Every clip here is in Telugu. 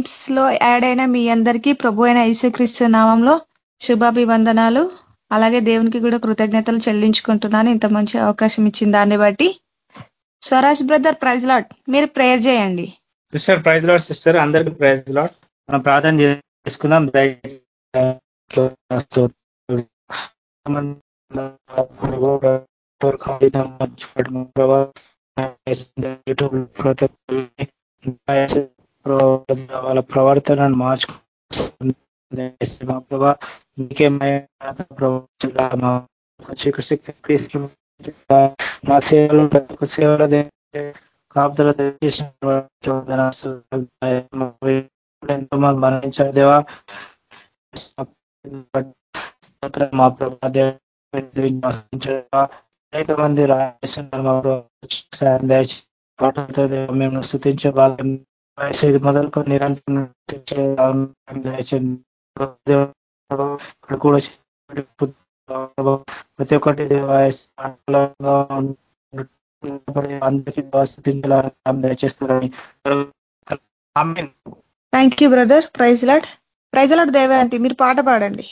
టీమ్స్లో యాడ్ అయిన మీ అందరికీ ప్రభు అయిన యేసుక్రీస్తు నామంలో శుభాభివందనాలు. అలాగే దేవునికి కూడా కృతజ్ఞతలు చెల్లించుకుంటున్నాను. ఇంత మంచి అవకాశం ఇచ్చిన దాన్ని బట్టి. స్వరాజ్ బ్రదర్ ప్రైజ్ లాట్ మీరు ప్రేయర్ చేయండి. Sister praise Lord sister. అందరికీ ప్రైజ్ లాట్ మనం ప్రార్థన చేసుకుందాం. వాళ్ళ ప్రవర్తనను మార్చుకుంటే మా సేవలు సేవల కాపుదల ఎంతో మరణించారు దేవా. మా ప్రభా అనేక మంది పాటలతో మేము స్థుతించే వాళ్ళని వయసు మొదలుకొని నిరంతరం కూడా ప్రతి ఒక్కటి అందరికీ దయచేస్తారని thank you brother praise Lord praise Lord దేవా అంటే మీరు పాట పాడండి.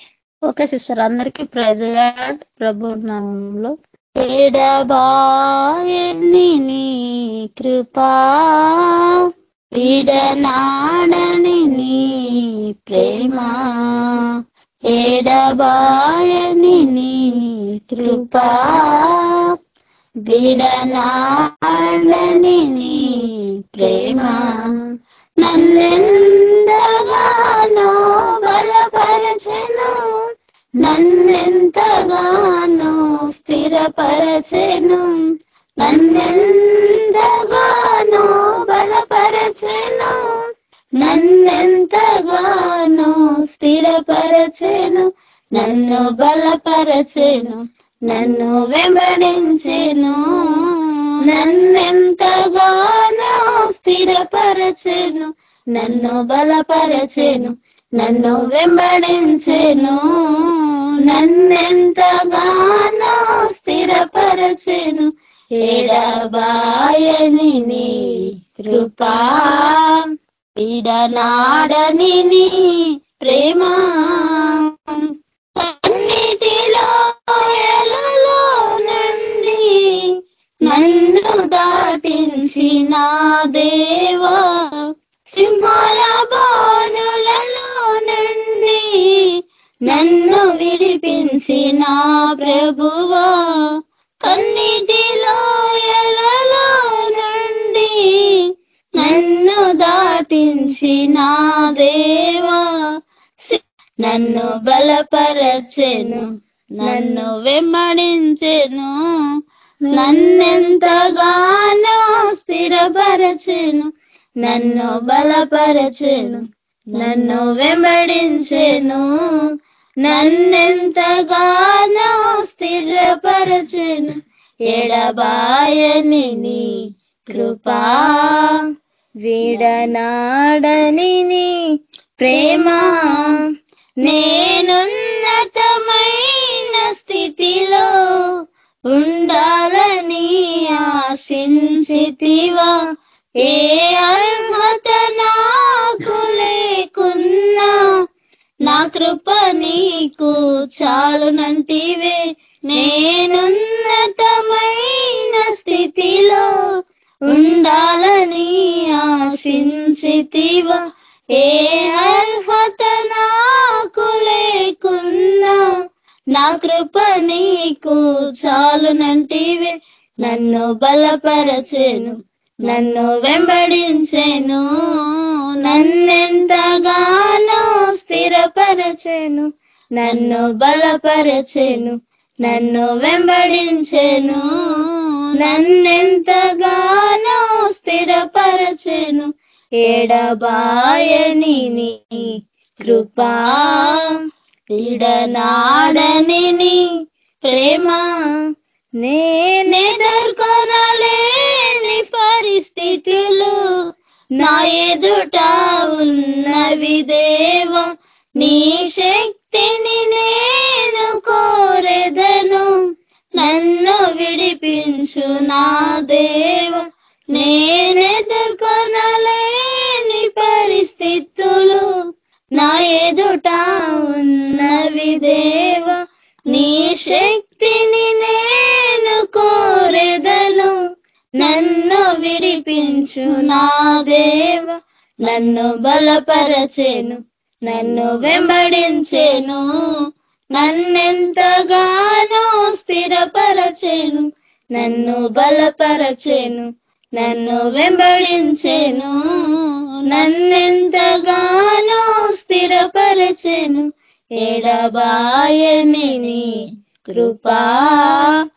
ఓకే సిస్టర్ అందరికీ ప్రైజ్ లాడ్ ప్రభు నామంలో ఎడబాయని నీ కృపా విడనాడని నీ ప్రేమ ఎడబాయని నీ కృప విడనాడని నీ ప్రేమ. నన్నెంతగానో బలపరచను నన్నెంతగానో స్థిరపరచెను నన్నెంతగానో బలపరచెను నన్నెంతగానో స్థిరపరచెను నన్ను బలపరచెను నన్ను వెంబడించెను నన్నెంతగానో స్థిరపరచెను నన్ను బలపరచెను నన్ను వెంబడించెను నన్నెంతగానో స్థిరపరచెను ఎడబాయని కృపా విడనాడని ప్రేమ అన్నిటిలో ఎలలో నుండి నన్ను దాటించిన దేవా సింహాల బాణులలో నుండి నన్ను విడిపించిన ప్రభువా కన్నిటిలో ఎలలో నన్ను దాటించిన దేవా నన్ను బలపరచెను నన్ను వెంబడించెను నన్నెంతగానో స్థిరపరచెను నన్ను బలపరచెను నన్ను వెంబడించెను నన్నెంతగానో స్థిరపరచెను ఎడబాయని నీ కృపా విడనాడని ప్రేమ. నేనున్నతమైన స్థితిలో ఉండాలని ఆశించితివా. ఏ అర్హత నాకు లేకున్నా నా కృప నీకు చాలునంటివే. నేనున్నతమైన స్థితిలో ఉండాలని ఆశించితివా? ఏ అర్హత నాకు లేకున్నా నా కృప నీకు చాలునంటివే నన్ను బలపరచేను నన్ను వెంబడించేను నన్నెంతగానో స్థిరపరచేను నన్ను బలపరచేను నన్ను వెంబడించేను. నన్నెంతగానో స్థిరపరచెను. ఎడబాయని కృపా ఇడనాడని ప్రేమ. నేనెదుర్కొనలేని పరిస్థితులు నా ఎదుట ఉన్నవి దేవ. నీ శక్తిని నే రక్షించు నా దేవ నేనెదుర్కొనలేని పరిస్థితులు. నా ఎదుట ఉన్నవి దేవ నీ శక్తిని నేను కోరెదను. నన్ను విడిపించు నా దేవ నన్ను బలపరచేను నన్ను వెంబడించేను. నన్నెంతగా బలపరచెను నన్ను వెంబడించెను నన్నెంతగానో స్థిరపరచెను. ఎడబాయని నీ కృపా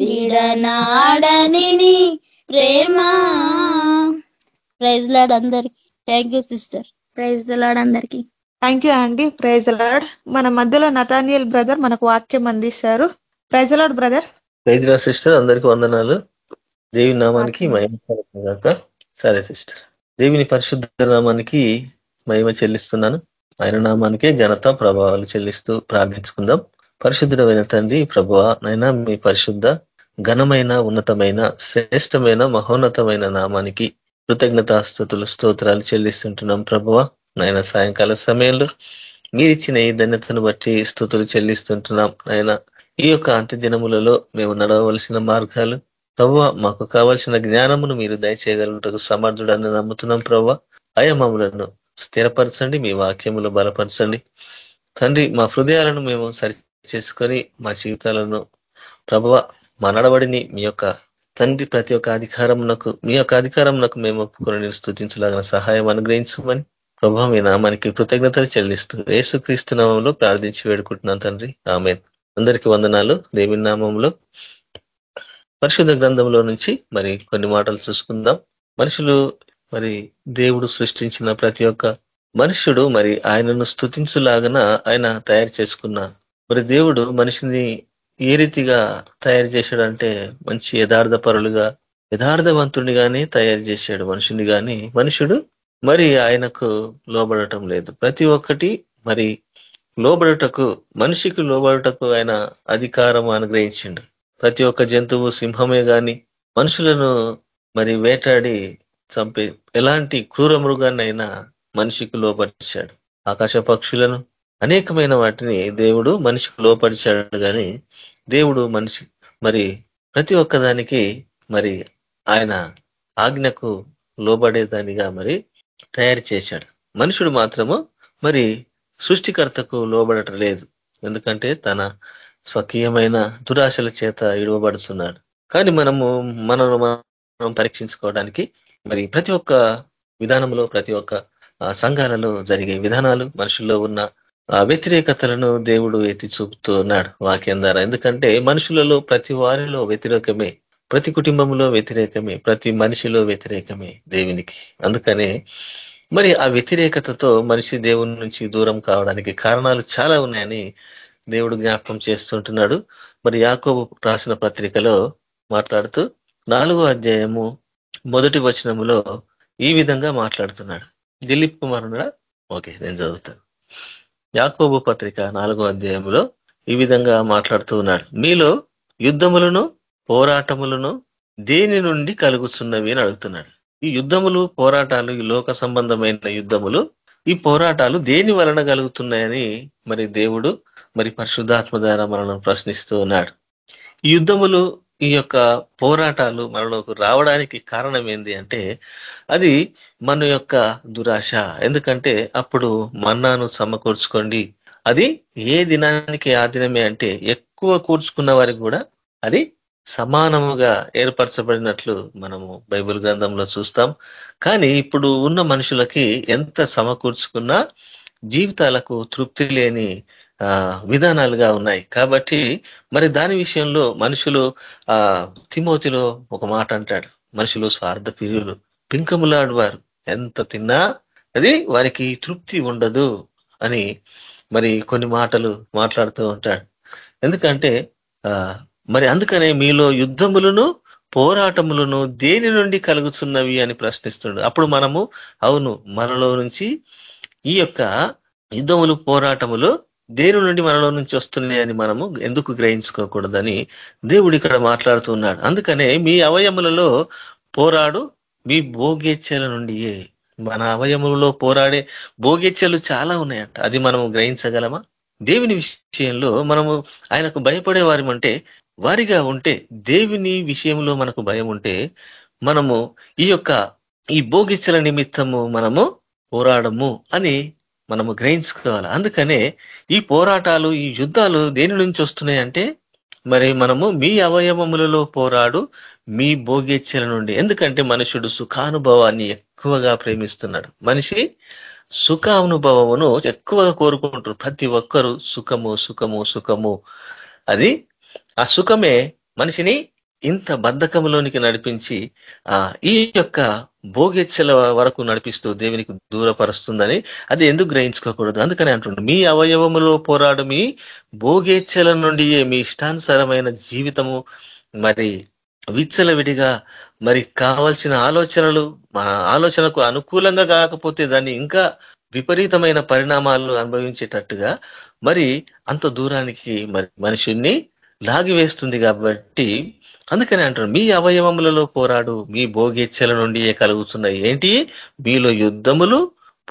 పీడనాడని ప్రేమ. ప్రైజ్ లాడ్ అందరికి. Thank you sister. Praise Lord అందరికి. థ్యాంక్ యూ అండి ప్రైజ్ లాడ్. మన మధ్యలో నతానియల్ బ్రదర్ మనకు వాక్యం అందిస్తారు. Praise Lord brother. ప్రైజ్రా సిస్టర్ అందరికి వందనాలు. దేవి నామానికి మహిమ సరే సిస్టర్. దేవిని పరిశుద్ధ నామానికి మహిమ చెల్లిస్తున్నాను. ఆయన నామానికే ఘనత ప్రభావాలు చెల్లిస్తూ ప్రార్థించుకుందాం. పరిశుద్ధుడమైన తండ్రి ప్రభువ నైనా మీ పరిశుద్ధ ఘనమైన ఉన్నతమైన శ్రేష్టమైన మహోన్నతమైన నామానికి కృతజ్ఞతాస్థుతులు స్తోత్రాలు చెల్లిస్తుంటున్నాం ప్రభువ. నాయన సాయంకాల సమయంలో మీరిచ్చిన ఈ ధన్యతను బట్టి స్థుతులు చెల్లిస్తుంటున్నాం. ఆయన ఈ యొక్క అంత్య దినములలో మేము నడవలసిన మార్గాలు ప్రవ్వ మాకు కావలసిన జ్ఞానమును మీరు దయచేయగలుగుటకు సమర్థుడని నమ్ముతున్నాం ప్రవ్వ. అయమములను స్థిరపరచండి మీ వాక్యములు బలపరచండి. తండ్రి మా హృదయాలను మేము సరి చేసుకొని మా జీవితాలను ప్రభువ మా నడవడిని మీ యొక్క తండ్రి ప్రతి ఒక్క అధికారమునకు మీ యొక్క అధికారమునకు మేము ఒప్పుకొని నేను స్థుతించలాగిన సహాయం అనుగ్రహించమని ప్రభావ మీ నామానికి కృతజ్ఞతలు చెల్లిస్తూ ఏసుక్రీస్తు నామంలో ప్రార్థించి వేడుకుంటున్నాను తండ్రి. ఆమె అందరికీ వందనాలు. దేవి నామంలో పరిశుద్ధ గ్రంథంలో నుంచి మరి కొన్ని మాటలు చూసుకుందాం. మనుషులు మరి దేవుడు సృష్టించిన ప్రతి ఒక్క మనుష్యుడు మరి ఆయనను స్థుతించులాగన ఆయన తయారు చేసుకున్న మరి దేవుడు మనిషిని ఏ రీతిగా తయారు చేశాడంటే మంచి యథార్థ పరులుగా యథార్థవంతుడిగానే తయారు చేశాడు మనుషుని కానీ మనుషుడు మరి ఆయనకు లోబడటం లేదు. ప్రతి ఒక్కటి మరి లోబడుటకు మనిషికి లోబడుటకు ఆయన అధికారం అనుగ్రహించిండు. ప్రతి ఒక్క జంతువు సింహమే గాని మనుషులను మరి వేటాడి చంపే ఎలాంటి క్రూర మృగాన్నైనా మనిషికి లోపరిచాడు ఆకాశ పక్షులను అనేకమైన వాటిని దేవుడు మనిషికి లోపరిచాడు కానీ దేవుడు మనిషి. మరి ప్రతి ఒక్కదానికి మరి ఆయన ఆజ్ఞకు లోబడేదానిగా మరి తయారు చేశాడు. మనుషుడు మాత్రము మరి సృష్టికర్తకు లోబడటం లేదు. ఎందుకంటే తన స్వకీయమైన దురాశల చేత ఇడవబడుతున్నాడు. కానీ మనము మనను మనం పరీక్షించుకోవడానికి మరి ప్రతి ఒక్క విధానంలో ప్రతి ఒక్క సంఘాలలో జరిగే విధానాలు మనుషుల్లో ఉన్న వ్యతిరేకతలను దేవుడు ఎత్తి చూపుతున్నాడు వాక్యం ద్వారా. ఎందుకంటే మనుషులలో ప్రతి వారిలో వ్యతిరేకమే ప్రతి కుటుంబంలో వ్యతిరేకమే ప్రతి మనిషిలో వ్యతిరేకమే దేవునికి. అందుకనే మరి ఆ వ్యతిరేకతతో మనిషి దేవుని నుంచి దూరం కావడానికి కారణాలు చాలా ఉన్నాయని దేవుడు జ్ఞాపకం చేస్తుంటున్నాడు. మరి యాకోబు రాసిన పత్రికలో మాట్లాడుతూ నాలుగో అధ్యాయము మొదటి వచనములో ఈ విధంగా మాట్లాడుతున్నాడు. దిలీప్ కుమార్ ఉన్నాడా ఓకే నేను చదువుతాను. యాకోబు పత్రిక నాలుగో అధ్యాయంలో ఈ విధంగా మాట్లాడుతూ ఉన్నాడు. మీలో యుద్ధములను పోరాటములను దేని నుండి కలుగుతున్నవి అని అడుగుతున్నాడు. ఈ యుద్ధములు పోరాటాలు ఈ లోక సంబంధమైన యుద్ధములు ఈ పోరాటాలు దేని వలన కలుగుతున్నాయని మరి దేవుడు మరి పరిశుద్ధాత్మ ద్వారా మనల్ని ప్రశ్నిస్తూ ఉన్నాడు. ఈ యుద్ధములు ఈ యొక్క పోరాటాలు మనలోకి రావడానికి కారణం ఏంది అంటే అది మన యొక్క దురాశ. ఎందుకంటే అప్పుడు మన్నాను సమకూర్చుకోండి. అది ఏ దినానికి ఆ దినమే అంటే ఎక్కువ కూర్చుకున్న వారికి కూడా అది సమానముగా ఏర్పరచబడినట్లు మనము బైబిల్ గ్రంథంలో చూస్తాం. కానీ ఇప్పుడు ఉన్న మనుషులకి ఎంత సమకూర్చుకున్నా జీవితాలకు తృప్తి లేని విధానాలుగా ఉన్నాయి. కాబట్టి మరి దాని విషయంలో మనుషులు ఆ తిమోతిలో ఒక మాట అంటాడు. మనుషులు స్వార్థ ప్రియులు పింకములాడువారు. ఎంత తిన్నా అది వారికి తృప్తి ఉండదు అని మరి కొన్ని మాటలు మాట్లాడుతూ ఉంటాడు. ఎందుకంటే మరి అందుకనే మీలో యుద్ధములను పోరాటములను దేని నుండి కలుగుతున్నవి అని ప్రశ్నిస్తుడు. అప్పుడు మనము అవును మనలో నుంచి ఈ యొక్క యుద్ధములు పోరాటములు దేని నుండి మనలో నుంచి వస్తున్నాయి అని మనము ఎందుకు గ్రహించుకోకూడదని దేవుడు ఇక్కడ మాట్లాడుతున్నాడు. అందుకనే మీ అవయములలో పోరాడు మీ భోగేచ్ఛల నుండియే. మన అవయములలో పోరాడే భోగేచ్ఛలు చాలా ఉన్నాయంట. అది మనము గ్రహించగలమా? దేవుని విషయంలో మనము ఆయనకు భయపడే వారిమంటే వారిగా ఉంటే దేవుని విషయంలో మనకు భయం ఉంటే మనము ఈ యొక్క ఈ భోగిచ్చల నిమిత్తము మనము పోరాడము అని మనము గ్రహించుకోవాలి. అందుకనే ఈ పోరాటాలు ఈ యుద్ధాలు దేని నుంచి వస్తున్నాయంటే మరి మనము మీ అవయవములలో పోరాడు మీ భోగేచ్ఛల నుండి. ఎందుకంటే మనుషుడు సుఖానుభవాన్ని ఎక్కువగా ప్రేమిస్తున్నాడు. మనిషి సుఖానుభవమును ఎక్కువగా కోరుకుంటారు ప్రతి ఒక్కరు సుఖము సుఖము సుఖము. అది ఆ సుఖమే మనిషిని ఇంత బద్ధకంలోనికి నడిపించి ఆ ఈ యొక్క భోగెచ్చల వరకు నడిపిస్తూ దేవునికి దూరపరుస్తుందని అది ఎందుకు గ్రహించుకోకూడదు? అందుకని అంటుండే మీ అవయవములో పోరాడు మీ భోగేచ్ఛల నుండి మీ ఇష్టానుసారమైన జీవితము మరి విచ్చలవిడిగా మరి కావలసిన ఆలోచనలు మన ఆలోచనకు అనుకూలంగా కాకపోతే దాన్ని ఇంకా విపరీతమైన పరిణామాలు అనుభవించేటట్టుగా మరి అంత దూరానికి మరి మనుషుణ్ణి లాగివేస్తుంది కాబట్టి అందుకని అంటారు మీ అవయవములలో పోరాడు మీ భోగేచ్ఛల నుండి కలుగుతున్నాయి ఏంటి? మీలో యుద్ధములు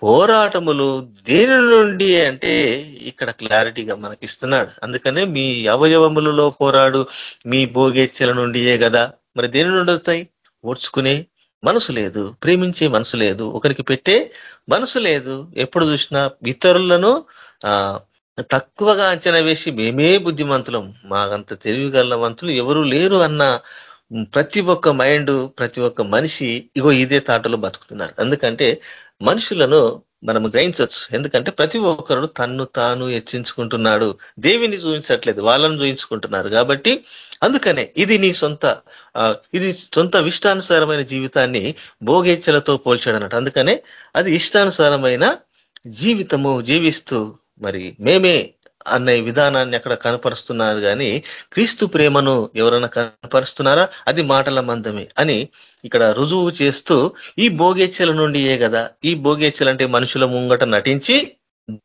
పోరాటములు దేని నుండి అంటే ఇక్కడ క్లారిటీగా మనకి ఇస్తున్నాడు అందుకనే మీ అవయవములలో పోరాడు మీ భోగేచ్చల నుండియే కదా మరి దేని నుండి వస్తాయి? ఓడ్చుకునే మనసు లేదు ప్రేమించే మనసు లేదు ఒకరికి పెట్టే మనసు లేదు. ఎప్పుడు చూసినా ఇతరులను ఆ తక్కువగా అంచనా వేసి మేమే బుద్ధిమంతులం. మాకంత తెలివిగలవంతులు ఎవరు లేరు అన్న ప్రతి ఒక్క మైండ్ ప్రతి ఒక్క మనిషి ఇగో ఇదే తాటలో బతుకుతున్నారు. ఎందుకంటే మనుషులను మనం గ్రహించవచ్చు ఎందుకంటే ప్రతి ఒక్కరు తన్ను తాను హెచ్చించుకుంటున్నాడు. దేవిని చూపించట్లేదు వాళ్ళని చూపించుకుంటున్నారు కాబట్టి అందుకనే ఇది నీ సొంత ఇది సొంత ఇష్టానుసారమైన జీవితాన్ని భోగేచ్ఛలతో పోల్చాడు అన్నట్టు అందుకనే అది ఇష్టానుసారమైన జీవితము జీవిస్తూ మరి మేమే అనే విధానాన్ని అక్కడ కనపరుస్తున్నారు కానీ క్రీస్తు ప్రేమను ఎవరైనా కనపరుస్తున్నారా? అది మాటల మందమే అని ఇక్కడ రుజువు చేస్తూ ఈ భోగేచ్చల నుండియే కదా ఈ భోగేచ్చలు అంటే మనుషుల ముంగట నటించి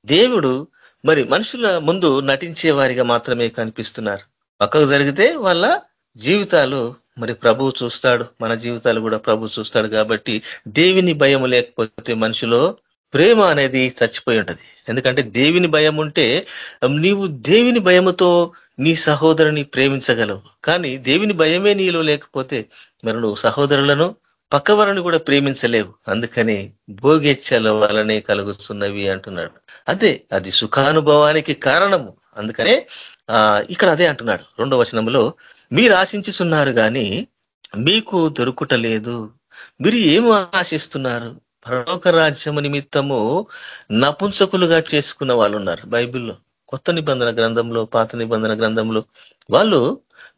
దేవుడు మరి మనుషుల ముందు నటించే వారిగా మాత్రమే కనిపిస్తున్నారు. పక్కకు జరిగితే వాళ్ళ జీవితాలు మరి ప్రభువు చూస్తాడు మన జీవితాలు కూడా ప్రభు చూస్తాడు కాబట్టి దేవిని భయం లేకపోతే మనుషులో ప్రేమ అనేది చచ్చిపోయి ఉంటది. ఎందుకంటే దేవిని భయం ఉంటే నీవు దేవిని భయముతో నీ సహోదరుని ప్రేమించగలవు. కానీ దేవుని భయమే నీలో లేకపోతే మరి నువ్వు సహోదరులను పక్కవరని కూడా ప్రేమించలేవు. అందుకని భోగెచ్చల వలనే కలుగుతున్నవి అంటున్నాడు. అదే అది సుఖానుభవానికి కారణము. అందుకనే ఆ ఇక్కడ అదే అంటున్నాడు రెండో వచనంలో మీరు ఆశించుతున్నారు కానీ మీకు దొరుకుటలేదు. మీరు ఏం ఆశిస్తున్నారు? పరలోక రాజ్యము నిమిత్తము నపుంసకులుగా చేసుకున్న వాళ్ళు ఉన్నారు బైబిల్లో. కొత్త నిబంధన గ్రంథంలో పాత నిబంధన గ్రంథంలో వాళ్ళు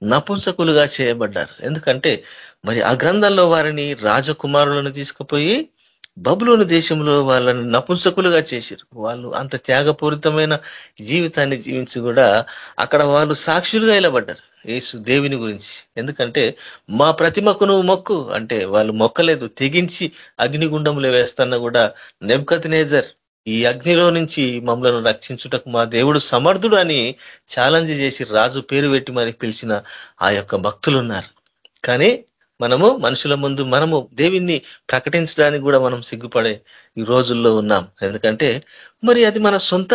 నపుంసకులుగా చేయబడ్డారు. ఎందుకంటే మరి ఆ గ్రంథంలో వారిని రాజకుమారులను తీసుకుపోయి బబులోని దేశంలో వాళ్ళని నపుంసకులుగా చేశారు వాళ్ళు అంత త్యాగపూరితమైన జీవితాన్ని జీవించి కూడా అక్కడ వాళ్ళు సాక్షులుగా నిలబడ్డారు యేసు దేవుని గురించి. ఎందుకంటే మా ప్రతిమకు నువ్వు మొక్కు అంటే వాళ్ళు మొక్కలేదు. తెగించి అగ్నిగుండంలో వేస్తున్నా కూడా నెబ్కతనేజర్ ఈ అగ్నిలో నుంచి మమ్మలను రక్షించుటకు మా దేవుడు సమర్థుడు అని ఛాలెంజ్ చేసి రాజు పేరు పెట్టి మరి పిలిచిన ఆ యొక్క భక్తులు ఉన్నారు కానీ మనము మనుషుల ముందు మనము దేవిని ప్రకటించడానికి కూడా మనం సిగ్గుపడే ఈ రోజుల్లో ఉన్నాం. ఎందుకంటే మరి అది మన సొంత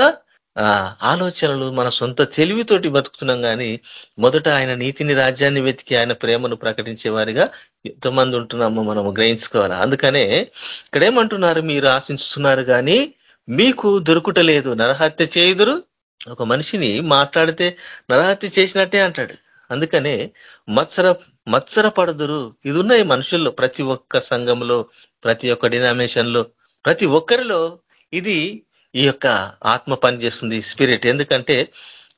ఆలోచనలు మన సొంత తెలివితోటి బతుకుతున్నాం కానీ మొదట ఆయన నీతిని రాజ్యాన్ని వెతికి ఆయన ప్రేమను ప్రకటించే వారిగా ఎంతమంది ఉంటున్నామో మనము గ్రహించుకోవాలి? అందుకనే ఇక్కడ ఏమంటున్నారు మీరు ఆశిస్తున్నారు కానీ మీకు దొరుకుటలేదు. నరహత్య చేయుదురు. ఒక మనిషిని మాట్లాడితే నరహత్య చేసినట్టే అంటాడు. అందుకనే మత్సర మత్సర పడదురు ఇది ఉన్నాయి మనుషుల్లో ప్రతి ఒక్క సంఘంలో ప్రతి ఒక్క డినామినేషన్లో ప్రతి ఒక్కరిలో ఇది ఈ యొక్క ఆత్మ పని చేస్తుంది స్పిరిట్. ఎందుకంటే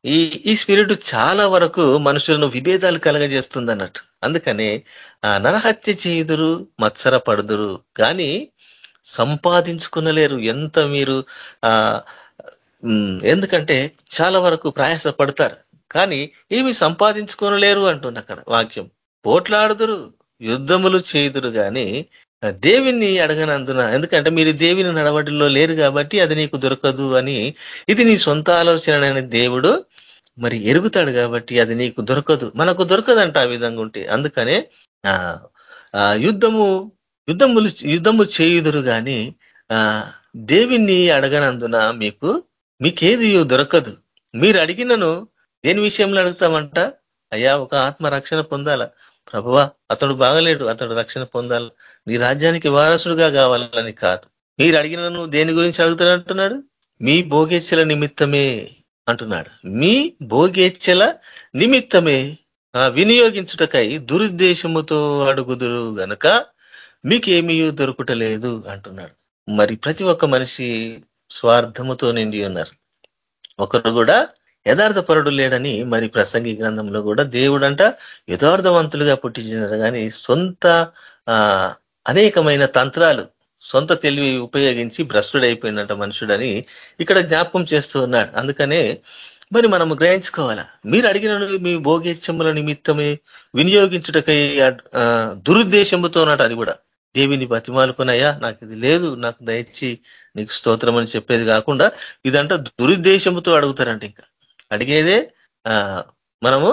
ఈ ఈ స్పిరిట్ చాలా వరకు మనుషులను విభేదాలు కలగజేస్తుంది అన్నట్టు అందుకనే ఆ నరహత్య చేయుదురు మత్సర పడుదురు కానీ సంపాదించుకునలేరు ఎంత మీరు ఆ ఎందుకంటే చాలా వరకు ప్రయాస పడతారు కానీ ఏమి సంపాదించుకోనలేరు అంటుంది అక్కడ వాక్యం. పోట్లాడుదురు యుద్ధములు చేయుదురు కానీ దేవిని అడగనందున ఎందుకంటే మీరు దేవిని నడవడిలో లేరు కాబట్టి అది నీకు దొరకదు అని ఇది నీ సొంత ఆలోచన దేవుడు మరి ఎరుగుతాడు కాబట్టి అది నీకు దొరకదు. మనకు దొరకదంట ఆ విధంగా ఉంటే. అందుకనే ఆ యుద్ధము యుద్ధములు యుద్ధము చేయుదురు కానీ ఆ దేవిని అడగనందున మీకు మీకేది దొరకదు. మీరు అడిగినను దేని విషయంలో అడుగుతామంట? అయ్యా ఒక ఆత్మ రక్షణ పొందాల? ప్రభువా అతడు బాగలేడు అతడు రక్షణ పొందాల. నీ రాజ్యానికి వారసుడుగా కావాలని కాదు. మీరు అడిగిన నువ్వు దేని గురించి అడుగుతానంటున్నాడు మీ భోగేచ్ఛల నిమిత్తమే అంటున్నాడు. మీ భోగేచ్చల నిమిత్తమే వినియోగించుటకై దురుద్దేశముతో అడుగుదురు గనక మీకేమీ దొరకటలేదు అంటున్నాడు. మరి ప్రతి ఒక్క మనిషి స్వార్థముతో నిండి ఉన్నారు. ఒకరు కూడా యథార్థపరుడు లేడని మరి ప్రసంగి గ్రంథంలో కూడా దేవుడంట యథార్థవంతులుగా పుట్టించినారు. కానీ సొంత అనేకమైన తంత్రాలు సొంత తెలివి ఉపయోగించి భ్రష్టుడైపోయినట మనుషుడని ఇక్కడ జ్ఞాపకం చేస్తూ ఉన్నాడు. అందుకనే మరి మనము గ్రహించుకోవాలా? మీరు అడిగిన మీ భోగేచ్చముల నిమిత్తమే వినియోగించుటకై దురుద్దేశంతో ఉన్నట్టు అది కూడా. దేవిని బతిమాలుకున్నాయా నాకు ఇది లేదు నాకు దయచి నీకు స్తోత్రం అని చెప్పేది కాకుండా ఇదంట దురుద్దేశంతో అడుగుతారంట ఇంకా. అడిగేదే మనము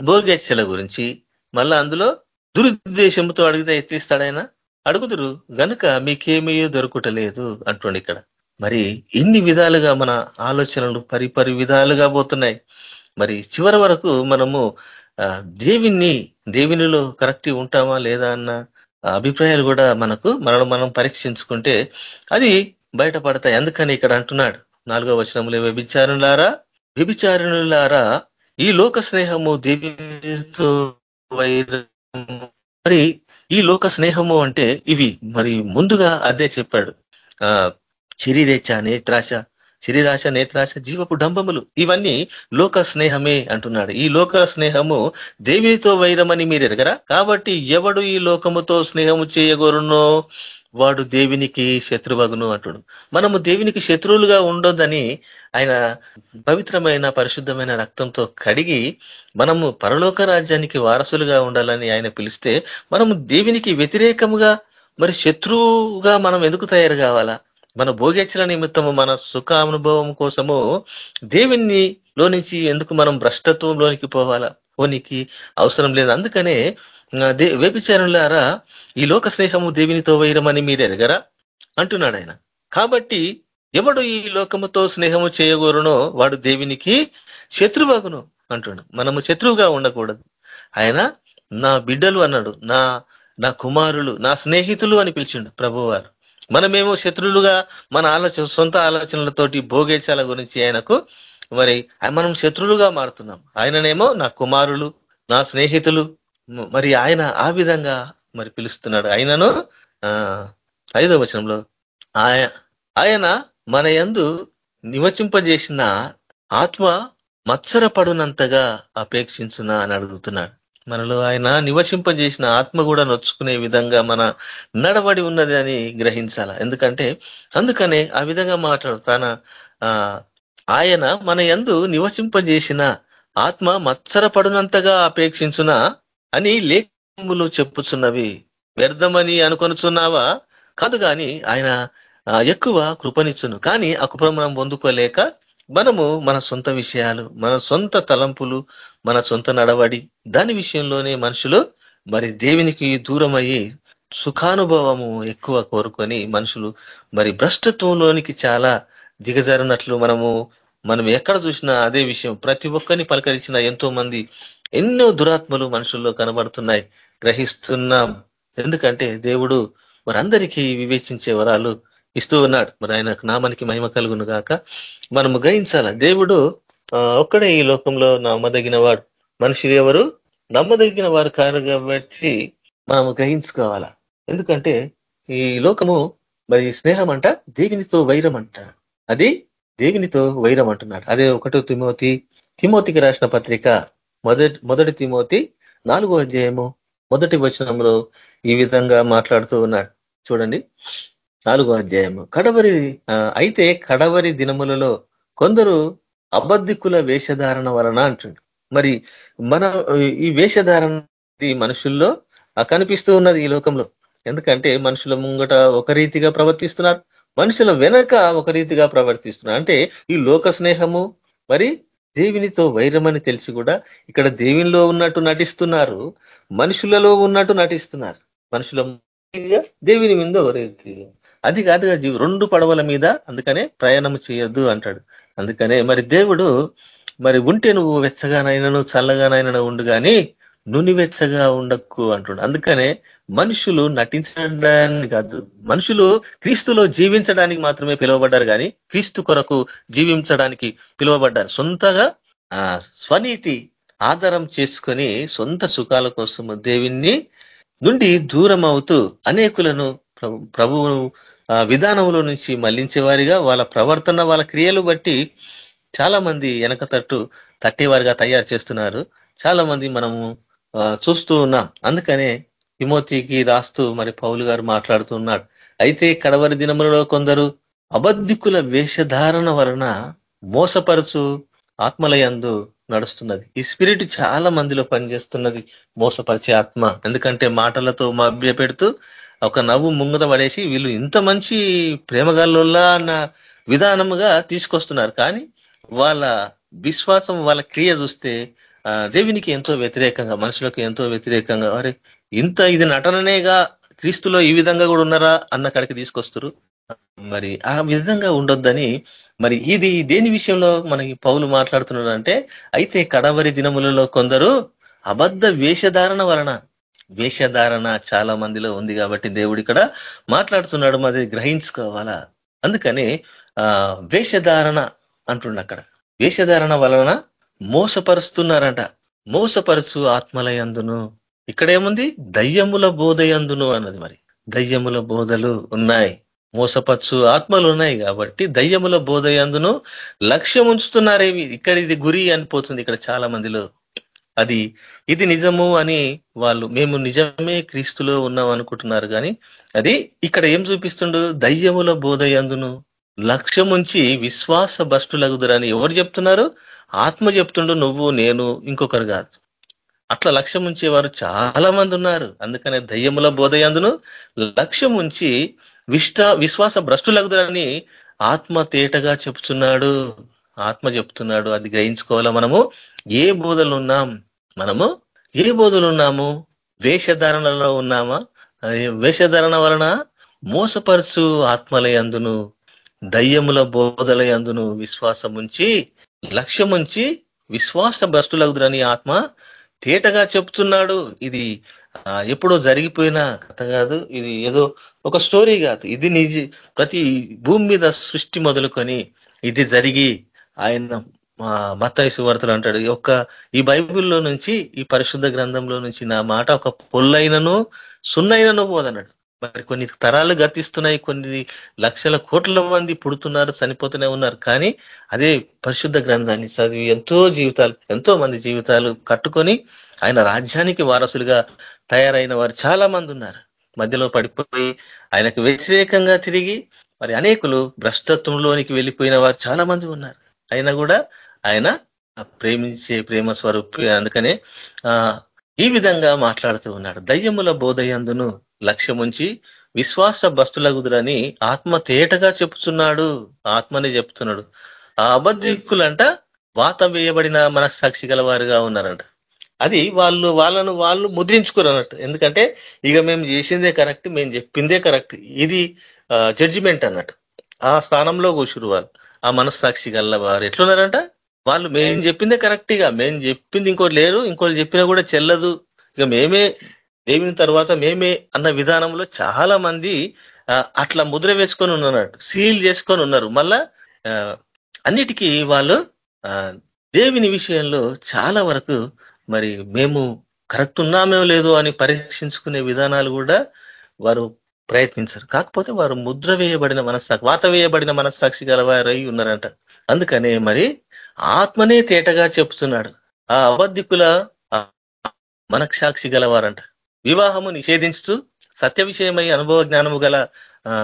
భోగేచ్చల గురించి మళ్ళా అందులో దురుద్దేశంతో అడిగితే ఎత్తిస్తాడైనా అడుగుదురు గనుక మీకేమీ దొరకటలేదు అంటుండి ఇక్కడ. మరి ఇన్ని విధాలుగా మన ఆలోచనలు పరిపరి విధాలుగా పోతున్నాయి. మరి చివరి వరకు మనము దేవిని దేవునిలో కరెక్ట్ ఉంటామా లేదా అన్న అభిప్రాయాలు కూడా మనకు మనం మనం పరీక్షించుకుంటే అది బయటపడతాయి. అందుకని ఇక్కడ అంటున్నాడు. నాలుగో వచనంలో వ్యభిచారులారా వ్యభిచారిణులారా ఈ లోక స్నేహము దేవితో మరి ఈ లోక స్నేహము అంటే ఇవి. మరి ముందుగా అదే చెప్పాడు. ఆ శరీరేచ్ఛ నేత్రాశ శరీరాశ నేత్రాశ జీవపు డంబములు. ఇవన్నీ లోక స్నేహమే అంటున్నాడు. ఈ లోక స్నేహము దేవితో వైరమని మీరు ఎరగరా? కాబట్టి ఎవడు ఈ లోకముతో స్నేహము చేయగోరునో? వాడు దేవునికి శత్రువగును అంటుడు. మనము దేవునికి శత్రువులుగా ఉండొద్దని ఆయన పవిత్రమైన పరిశుద్ధమైన రక్తంతో కడిగి మనము పరలోక రాజ్యానికి వారసులుగా ఉండాలని ఆయన పిలిస్తే మనము దేవునికి వ్యతిరేకముగా మరి శత్రువుగా మనం ఎందుకు తయారు కావాలా? మన భోగేచ్చల నిమిత్తము మన సుఖ అనుభవం కోసము దేవుని లో నుంచి ఎందుకు మనం భ్రష్టత్వంలోనికి పోవాలా? పోనీకి అవసరం లేదు. అందుకనే వ్యభిచారులారా ఈ లోక స్నేహము దేవినితో వైరమని మీరు ఎదగరా అంటున్నాడు ఆయన. కాబట్టి ఎవడు ఈ లోకముతో స్నేహము చేయగోరునో వాడు దేవునికి శత్రువగును అంటున్నాడు. మనము శత్రువుగా ఉండకూడదు. ఆయన నా బిడ్డలు అన్నాడు. నా నా కుమారులు నా స్నేహితులు అని పిలిచిండు ప్రభువారు. మనమేమో శత్రులుగా మన ఆలోచన సొంత ఆలోచనలతోటి భోగేశాల గురించి ఆయనకు మరి మనం శత్రులుగా మారుతున్నాం. ఆయననేమో నా కుమారులు నా స్నేహితులు మరి ఆయన ఆ విధంగా మరి పిలుస్తున్నాడు. ఆయనను ఆ ఐదో వచనంలో ఆయన మన యందు నివచింపజేసిన ఆత్మ మత్సరపడునంతగా అపేక్షించునా అని అడుగుతున్నాడు. మనలో ఆయన నివసింపజేసిన ఆత్మ కూడా నొచ్చుకునే విధంగా మన నడబడి ఉన్నది అని గ్రహించాల? ఎందుకంటే అందుకనే ఆ విధంగా మాట్లాడు తన ఆయన మన ఎందు నివసింపజేసిన ఆత్మ మత్సరపడునంతగా అపేక్షించున అని లేఖములు చెప్పుచున్నవి. వ్యర్థమని అనుకొనుచున్నావా? కాదు కానీ ఆయన ఎక్కువ కృపనిచ్చును. కానీ ఆ కృప మనం పొందుకోలేక మనము మన సొంత విషయాలు మన సొంత తలంపులు మన సొంత నడవడి దాని విషయంలోనే మనుషులు మరి దేవునికి దూరం సుఖానుభవము ఎక్కువ కోరుకొని మనుషులు మరి భ్రష్టత్వంలోనికి చాలా దిగజారినట్లు మనము మనం ఎక్కడ చూసినా అదే విషయం. ప్రతి ఒక్కరిని పలకరించిన ఎంతో మంది ఎన్నో దురాత్మలు మనుషుల్లో కనబడుతున్నాయి. గ్రహిస్తున్నాం. ఎందుకంటే దేవుడు మరందరికీ వివేచించే వరాలు ఇస్తూ ఉన్నాడు. మరి ఆయన నామానికి మహిమ కలుగును గాక. మనము గ్రహించాల? దేవుడు ఒక్కడే ఈ లోకంలో నమ్మదగిన వాడు. మనుషులు ఎవరు? నమ్మదగిన వారు కారు కాబట్టి మనము గ్రహించుకోవాలా? ఎందుకంటే ఈ లోకము మరి స్నేహం అంట దేవునితో వైరం అంట అది దేవునితో వైరం అంటున్నాడు అదే ఒకటో తిమోతి తిమోతికి రాసిన పత్రిక మొదటి మొదటి తిమోతి నాలుగో అధ్యాయము మొదటి వచనంలో ఈ విధంగా మాట్లాడుతూ ఉన్నాడు. చూడండి. నాలుగో అధ్యాయము. కడవరి అయితే కడవరి దినములలో కొందరు అబద్ధికుల వేషధారణ వలన అంటుండు. మరి మన ఈ వేషధారణ మనుషుల్లో కనిపిస్తూ ఉన్నది ఈ లోకంలో. ఎందుకంటే మనుషుల ముంగట ఒక రీతిగా ప్రవర్తిస్తున్నారు. మనుషుల వెనక ఒక రీతిగా ప్రవర్తిస్తున్నారు. అంటే ఈ లోక స్నేహము మరి దేవునితో వైరమని తెలిసి కూడా ఇక్కడ దేవునిలో ఉన్నట్టు నటిస్తున్నారు మనుషులలో ఉన్నట్టు నటిస్తున్నారు. మనుషుల దేవుని మీద ఒక అది కాదుగా జీవి రెండు పడవల మీద అందుకనే ప్రయాణం చేయొద్దు అంటాడు. అందుకనే మరి దేవుడు మరి ఉంటే నువ్వు వెచ్చగానైనాను చల్లగానైనా ఉండు కానీ నునివెచ్చగా ఉండకు అంటున్నాడు. అందుకనే మనుషులు నటించడానికి కాదు మనుషులు క్రీస్తులో జీవించడానికి మాత్రమే పిలువబడ్డారు కానీ క్రీస్తు కొరకు జీవించడానికి పిలువబడ్డారు. సొంతగా ఆ స్వనీతి ఆధారం చేసుకొని సొంత సుఖాల కోసము దేవుణ్ణి నుండి దూరం అవుతూ అనేకులను ప్రభువు విధానంలో నుంచి మళ్ళించే వారిగా వాళ్ళ ప్రవర్తన వాళ్ళ క్రియలు బట్టి చాలా మంది వెనక తట్టు తట్టేవారిగా తయారు చేస్తున్నారు. చాలా మంది మనము చూస్తూ ఉన్నాం. అందుకనే హిమోతికి రాస్తూ మరి పౌలు గారు మాట్లాడుతూ అయితే కడవరి దినములలో కొందరు అబద్ధికుల వేషధారణ వలన మోసపరచు ఆత్మలయందు నడుస్తున్నది. ఈ స్పిరిట్ చాలా మందిలో పనిచేస్తున్నది మోసపరిచే ఆత్మ. ఎందుకంటే మాటలతో మభ్య పెడుతూ ఒక నవ్వు ముంగత పడేసి వీళ్ళు ఇంత మంచి ప్రేమగాళ్ళుల్లా అన్న విధానముగా తీసుకొస్తున్నారు. కానీ వాళ్ళ విశ్వాసం వాళ్ళ క్రియ చూస్తే దేవునికి ఎంతో వ్యతిరేకంగా మనుషులకు ఎంతో వ్యతిరేకంగా అరే ఇంత ఇది నటననేగా క్రీస్తులో ఈ విధంగా కూడా ఉన్నారా అన్న కడికి తీసుకొస్తారు. మరి ఆ విధంగా ఉండొద్దని మరి ఇది దేని విషయంలో మనకి పౌలు మాట్లాడుతున్నాడు అంటే అయితే కడవరి దినములలో కొందరు అబద్ధ వేషధారణ వలన వేషధారణ చాలా మందిలో ఉంది కాబట్టి దేవుడు ఇక్కడ మాట్లాడుతున్నాడు మరి గ్రహించుకోవాలా? అందుకని ఆ వేషధారణ అంటుండ అక్కడ. వేషధారణ వలన మోసపరుస్తున్నారంట. మోసపరుచు ఆత్మలయందును. ఇక్కడ ఏముంది దయ్యముల బోధయందును అన్నది మరి. దయ్యముల బోధలు ఉన్నాయి. మోసపచ్చు ఆత్మలు ఉన్నాయి కాబట్టి దయ్యముల బోధయందును లక్ష్యం ఉంచుతున్నారేవి ఇక్కడ ఇది గురి అనిపోతుంది ఇక్కడ చాలా మందిలో అది ఇది నిజము అని వాళ్ళు మేము నిజమే క్రీస్తులో ఉన్నాం అనుకుంటున్నారు కానీ అది ఇక్కడ ఏం చూపిస్తుండు? దయ్యముల బోధయందును. లక్ష్యముంచి విశ్వాస భ్రష్టులగుదురని ఎవరు చెప్తున్నారు? ఆత్మ చెప్తుండు నువ్వు నేను ఇంకొకరు కాదు. అట్లా లక్ష్యం ఉంచేవారు చాలా మంది ఉన్నారు అందుకనే దయ్యముల బోధయందును లక్ష్యం ఉంచి విష్ట విశ్వాస భ్రష్టులగుదరని ఆత్మ తేటగా చెప్తున్నాడు. ఆత్మ చెప్తున్నాడు. అది గ్రహించుకోవాలా మనము? ఏ బోధలు ఉన్నాం మనము ఏ బోధలు ఉన్నాము వేషధారణలో ఉన్నామా? వేషధారణ వలన మోసపరుచు ఆత్మలయందును దయ్యముల బోధలయందును విశ్వాసం ఉంచి లక్ష్యం ఉంచి విశ్వాస భ్రష్టులగుదురని ఆత్మ తేటగా చెప్తున్నాడు. ఇది ఎప్పుడో జరిగిపోయిన కథ కాదు. ఇది ఏదో ఒక స్టోరీ కాదు. ఇది నిజ ప్రతి భూమి మీద సృష్టి మొదలుకొని ఇది జరిగి ఆయన మత్తాయి వార్తలు అంటాడు. ఒక్క ఈ బైబిల్లో నుంచి ఈ పరిశుద్ధ గ్రంథంలో నుంచి నా మాట ఒక పొల్లైనను సున్నైనను పోదన్నాడు మరి కొన్ని తరాలు గతిస్తున్నాయి కొన్ని లక్షల కోట్ల మంది పుడుతున్నారు చనిపోతూనే ఉన్నారు. కానీ అదే పరిశుద్ధ గ్రంథాన్ని చదివి ఎంతో జీవితాలు ఎంతో మంది జీవితాలు కట్టుకొని ఆయన రాజ్యానికి వారసులుగా తయారైన వారు చాలా మంది ఉన్నారు. మధ్యలో పడిపోయి ఆయనకు వ్యతిరేకంగా తిరిగి మరి అనేకులు భ్రష్టత్వంలోనికి వెళ్ళిపోయిన వారు చాలా మంది ఉన్నారు. అయినా కూడా ఆయన ప్రేమించే ప్రేమ స్వరూపి అందుకనే ఆ ఈ విధంగా మాట్లాడుతూ ఉన్నాడు. దయ్యముల బోధయందును లక్ష్యముంచి విశ్వాస బస్తులగుదురని ఆత్మ తేటగా చెప్తున్నాడు ఆత్మని చెప్తున్నాడు. ఆ అబద్ధిక్కులంట వాత వేయబడిన మనసాక్షి గల వారుగా ఉన్నారంట. అది వాళ్ళు వాళ్ళను వాళ్ళు ముద్రించుకోరు అన్నట్టు ఎందుకంటే ఇక మేము చేసిందే కరెక్ట్ మేము చెప్పిందే కరెక్ట్. ఇది జడ్జిమెంట్ అన్నట్టు. ఆ స్థానంలో కూర్చురు వాళ్ళు. ఆ మనస్సాక్షి గల్ల వారు ఎట్లున్నారంట? వాళ్ళు మేము చెప్పిందే కరెక్ట్ ఇక. మేము చెప్పింది ఇంకోటి లేరు ఇంకోటి చెప్పినా కూడా చెల్లదు. ఇక మేమే దేవుని తర్వాత మేమే అన్న విధానంలో చాలా మంది అట్లా ముద్ర వేసుకొని ఉన్నారు సీల్ చేసుకొని ఉన్నారు. మళ్ళా అన్నిటికీ వాళ్ళు దేవుని విషయంలో చాలా వరకు మరి మేము కరెక్ట్ ఉన్నామేమో లేదో అని పరీక్షించుకునే విధానాలు కూడా వారు ప్రయత్నించరు. కాకపోతే వారు ముద్ర వేయబడిన మనస్సాక్షి వాత వేయబడిన మనస్సాక్షి గలవారై ఉన్నారంట. అందుకనే మరి ఆత్మనే తేటగా చెప్తున్నాడు. ఆ అబద్ధికుల మనక్షాక్షి గలవారంట వివాహము నిషేధించుతూ సత్య విషయమై అనుభవ జ్ఞానము గల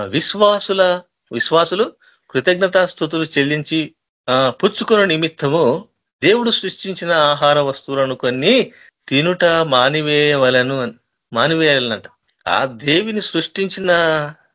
విశ్వాసుల విశ్వాసులు కృతజ్ఞతా స్థుతులు చెల్లించి పుచ్చుకున్న నిమిత్తము దేవుడు సృష్టించిన ఆహార వస్తువులను కొన్ని తినుట మానివేయవలను మానివేయాలనంట ఆ దేవిని సృష్టించిన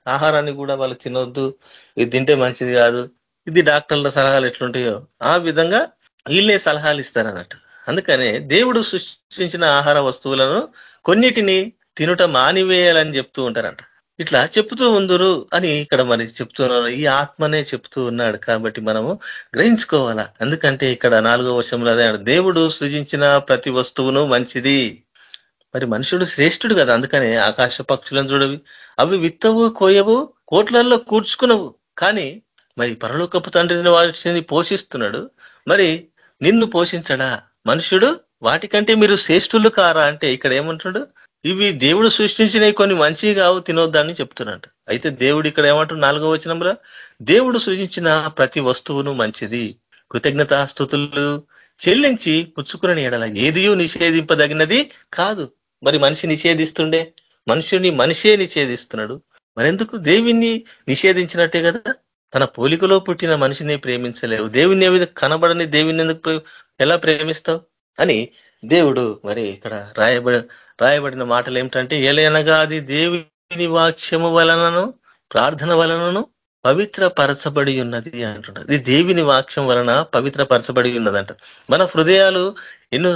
ఆహారాన్ని కూడా వాళ్ళు తినొద్దు. ఇది తింటే మంచిది కాదు. ఇది డాక్టర్ల సలహాలు ఎట్లుంటాయో ఆ విధంగా వీళ్ళే సలహాలు ఇస్తారన్నట్టు. అందుకనే దేవుడు సృష్టించిన ఆహార వస్తువులను కొన్నిటిని తినుట మానివేయాలని చెప్తూ ఉంటారంట. ఇట్లా చెప్తూ ఉందరు అని ఇక్కడ మరి చెప్తున్నారు ఈ ఆత్మనే చెప్తూ ఉన్నాడు కాబట్టి మనము గ్రహించుకోవాలా? ఎందుకంటే ఇక్కడ నాలుగో వర్షంలో అదే దేవుడు సృజించిన ప్రతి వస్తువును మంచిది. మరి మనుషుడు శ్రేష్ఠుడు కదా అందుకనే ఆకాశ పక్షులను చూడవి. అవి విత్తవు కోయవు కోట్లల్లో కూర్చుకునవు. కానీ మరి పరలోకపు తండ్రిని వాటిని పోషిస్తున్నాడు. మరి నిన్ను పోషించడా? మనుషుడు వాటికంటే మీరు శ్రేష్ఠులు కారా అంటే ఇక్కడ ఏమంటున్నాడు? ఇవి దేవుడు సృష్టించినవి కొన్ని మంచివి కావు తినొద్దని చెప్తున్నట్టు అయితే దేవుడు ఇక్కడ ఏమంటున్నాడు నాలుగో వచనంలో? దేవుడు సృష్టించిన ప్రతి వస్తువును మంచిది. కృతజ్ఞత స్థుతులు చెల్లించి పుచ్చుకుని ఎడల. ఏదియూ నిషేధింపదగినది కాదు. మరి మనిషి నిషేధిస్తుండే? మనుషుని మనిషే నిషేధిస్తున్నాడు. మరెందుకు? దేవిని నిషేధించినట్టే కదా. తన పోలికలో పుట్టిన మనిషిని ప్రేమించలేవు. దేవుని ఏ కనబడని దేవుని ఎందుకు ఎలా ప్రేమిస్తావు? అని దేవుడు మరి ఇక్కడ రాయబడి రాయబడిన మాటలు ఏమిటంటే ఏలైనగా అది దేవుని వాక్యము వలనను ప్రార్థన వలనను పవిత్ర పరచబడి ఉన్నది అంటున్నారు ఇది దేవిని వాక్యం వలన పవిత్ర పరచబడి ఉన్నదంట. మన హృదయాలు ఎన్నో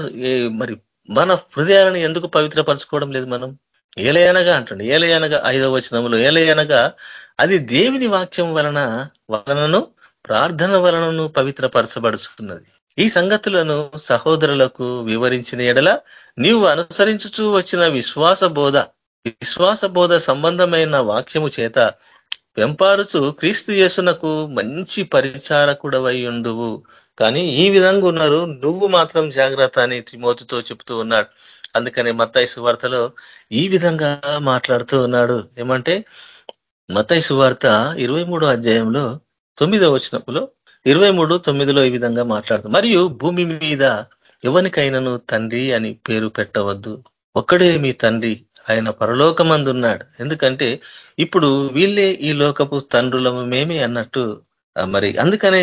మరి మన హృదయాలను ఎందుకు పవిత్రపరచుకోవడం లేదు మనం? ఏలయనగా అంటుండే ఏలయనగా ఐదవ వచనంలో ఏలయనగా అది దేవుని వాక్యం వలన వలనను ప్రార్థన వలనను పవిత్రపరచబడుచుకున్నది ఈ సంగతులను సహోదరులకు వివరించిన ఎడల నీవు అనుసరించుచూ వచ్చిన విశ్వాస బోధ విశ్వాస బోధ సంబంధమైన వాక్యము చేత వెంపారుచు క్రీస్తు యేసునకు మంచి పరిచారకుడవై ఉండువు కానీ ఈ విధంగా ఉన్నారు నువ్వు మాత్రం జాగ్రత్త అని త్రిమోతితో చెప్తూ ఉన్నాడు. అందుకని మత్తాయి సువార్తలో ఈ విధంగా మాట్లాడుతూ ఉన్నాడు. ఏమంటే మత్తాయి సువార్త ఇరవై అధ్యాయంలో తొమ్మిదో వచనంలో ఇరవై మూడు తొమ్మిదిలో ఈ విధంగా మాట్లాడుతూ మరియు భూమి మీద ఎవరికైనాను తండ్రి అని పేరు పెట్టవద్దు. ఒక్కడే మీ తండ్రి. ఆయన పరలోకమందున్నాడు. ఎందుకంటే ఇప్పుడు వీళ్ళే ఈ లోకపు తండ్రులము మేమే అన్నట్టు మరి అందుకనే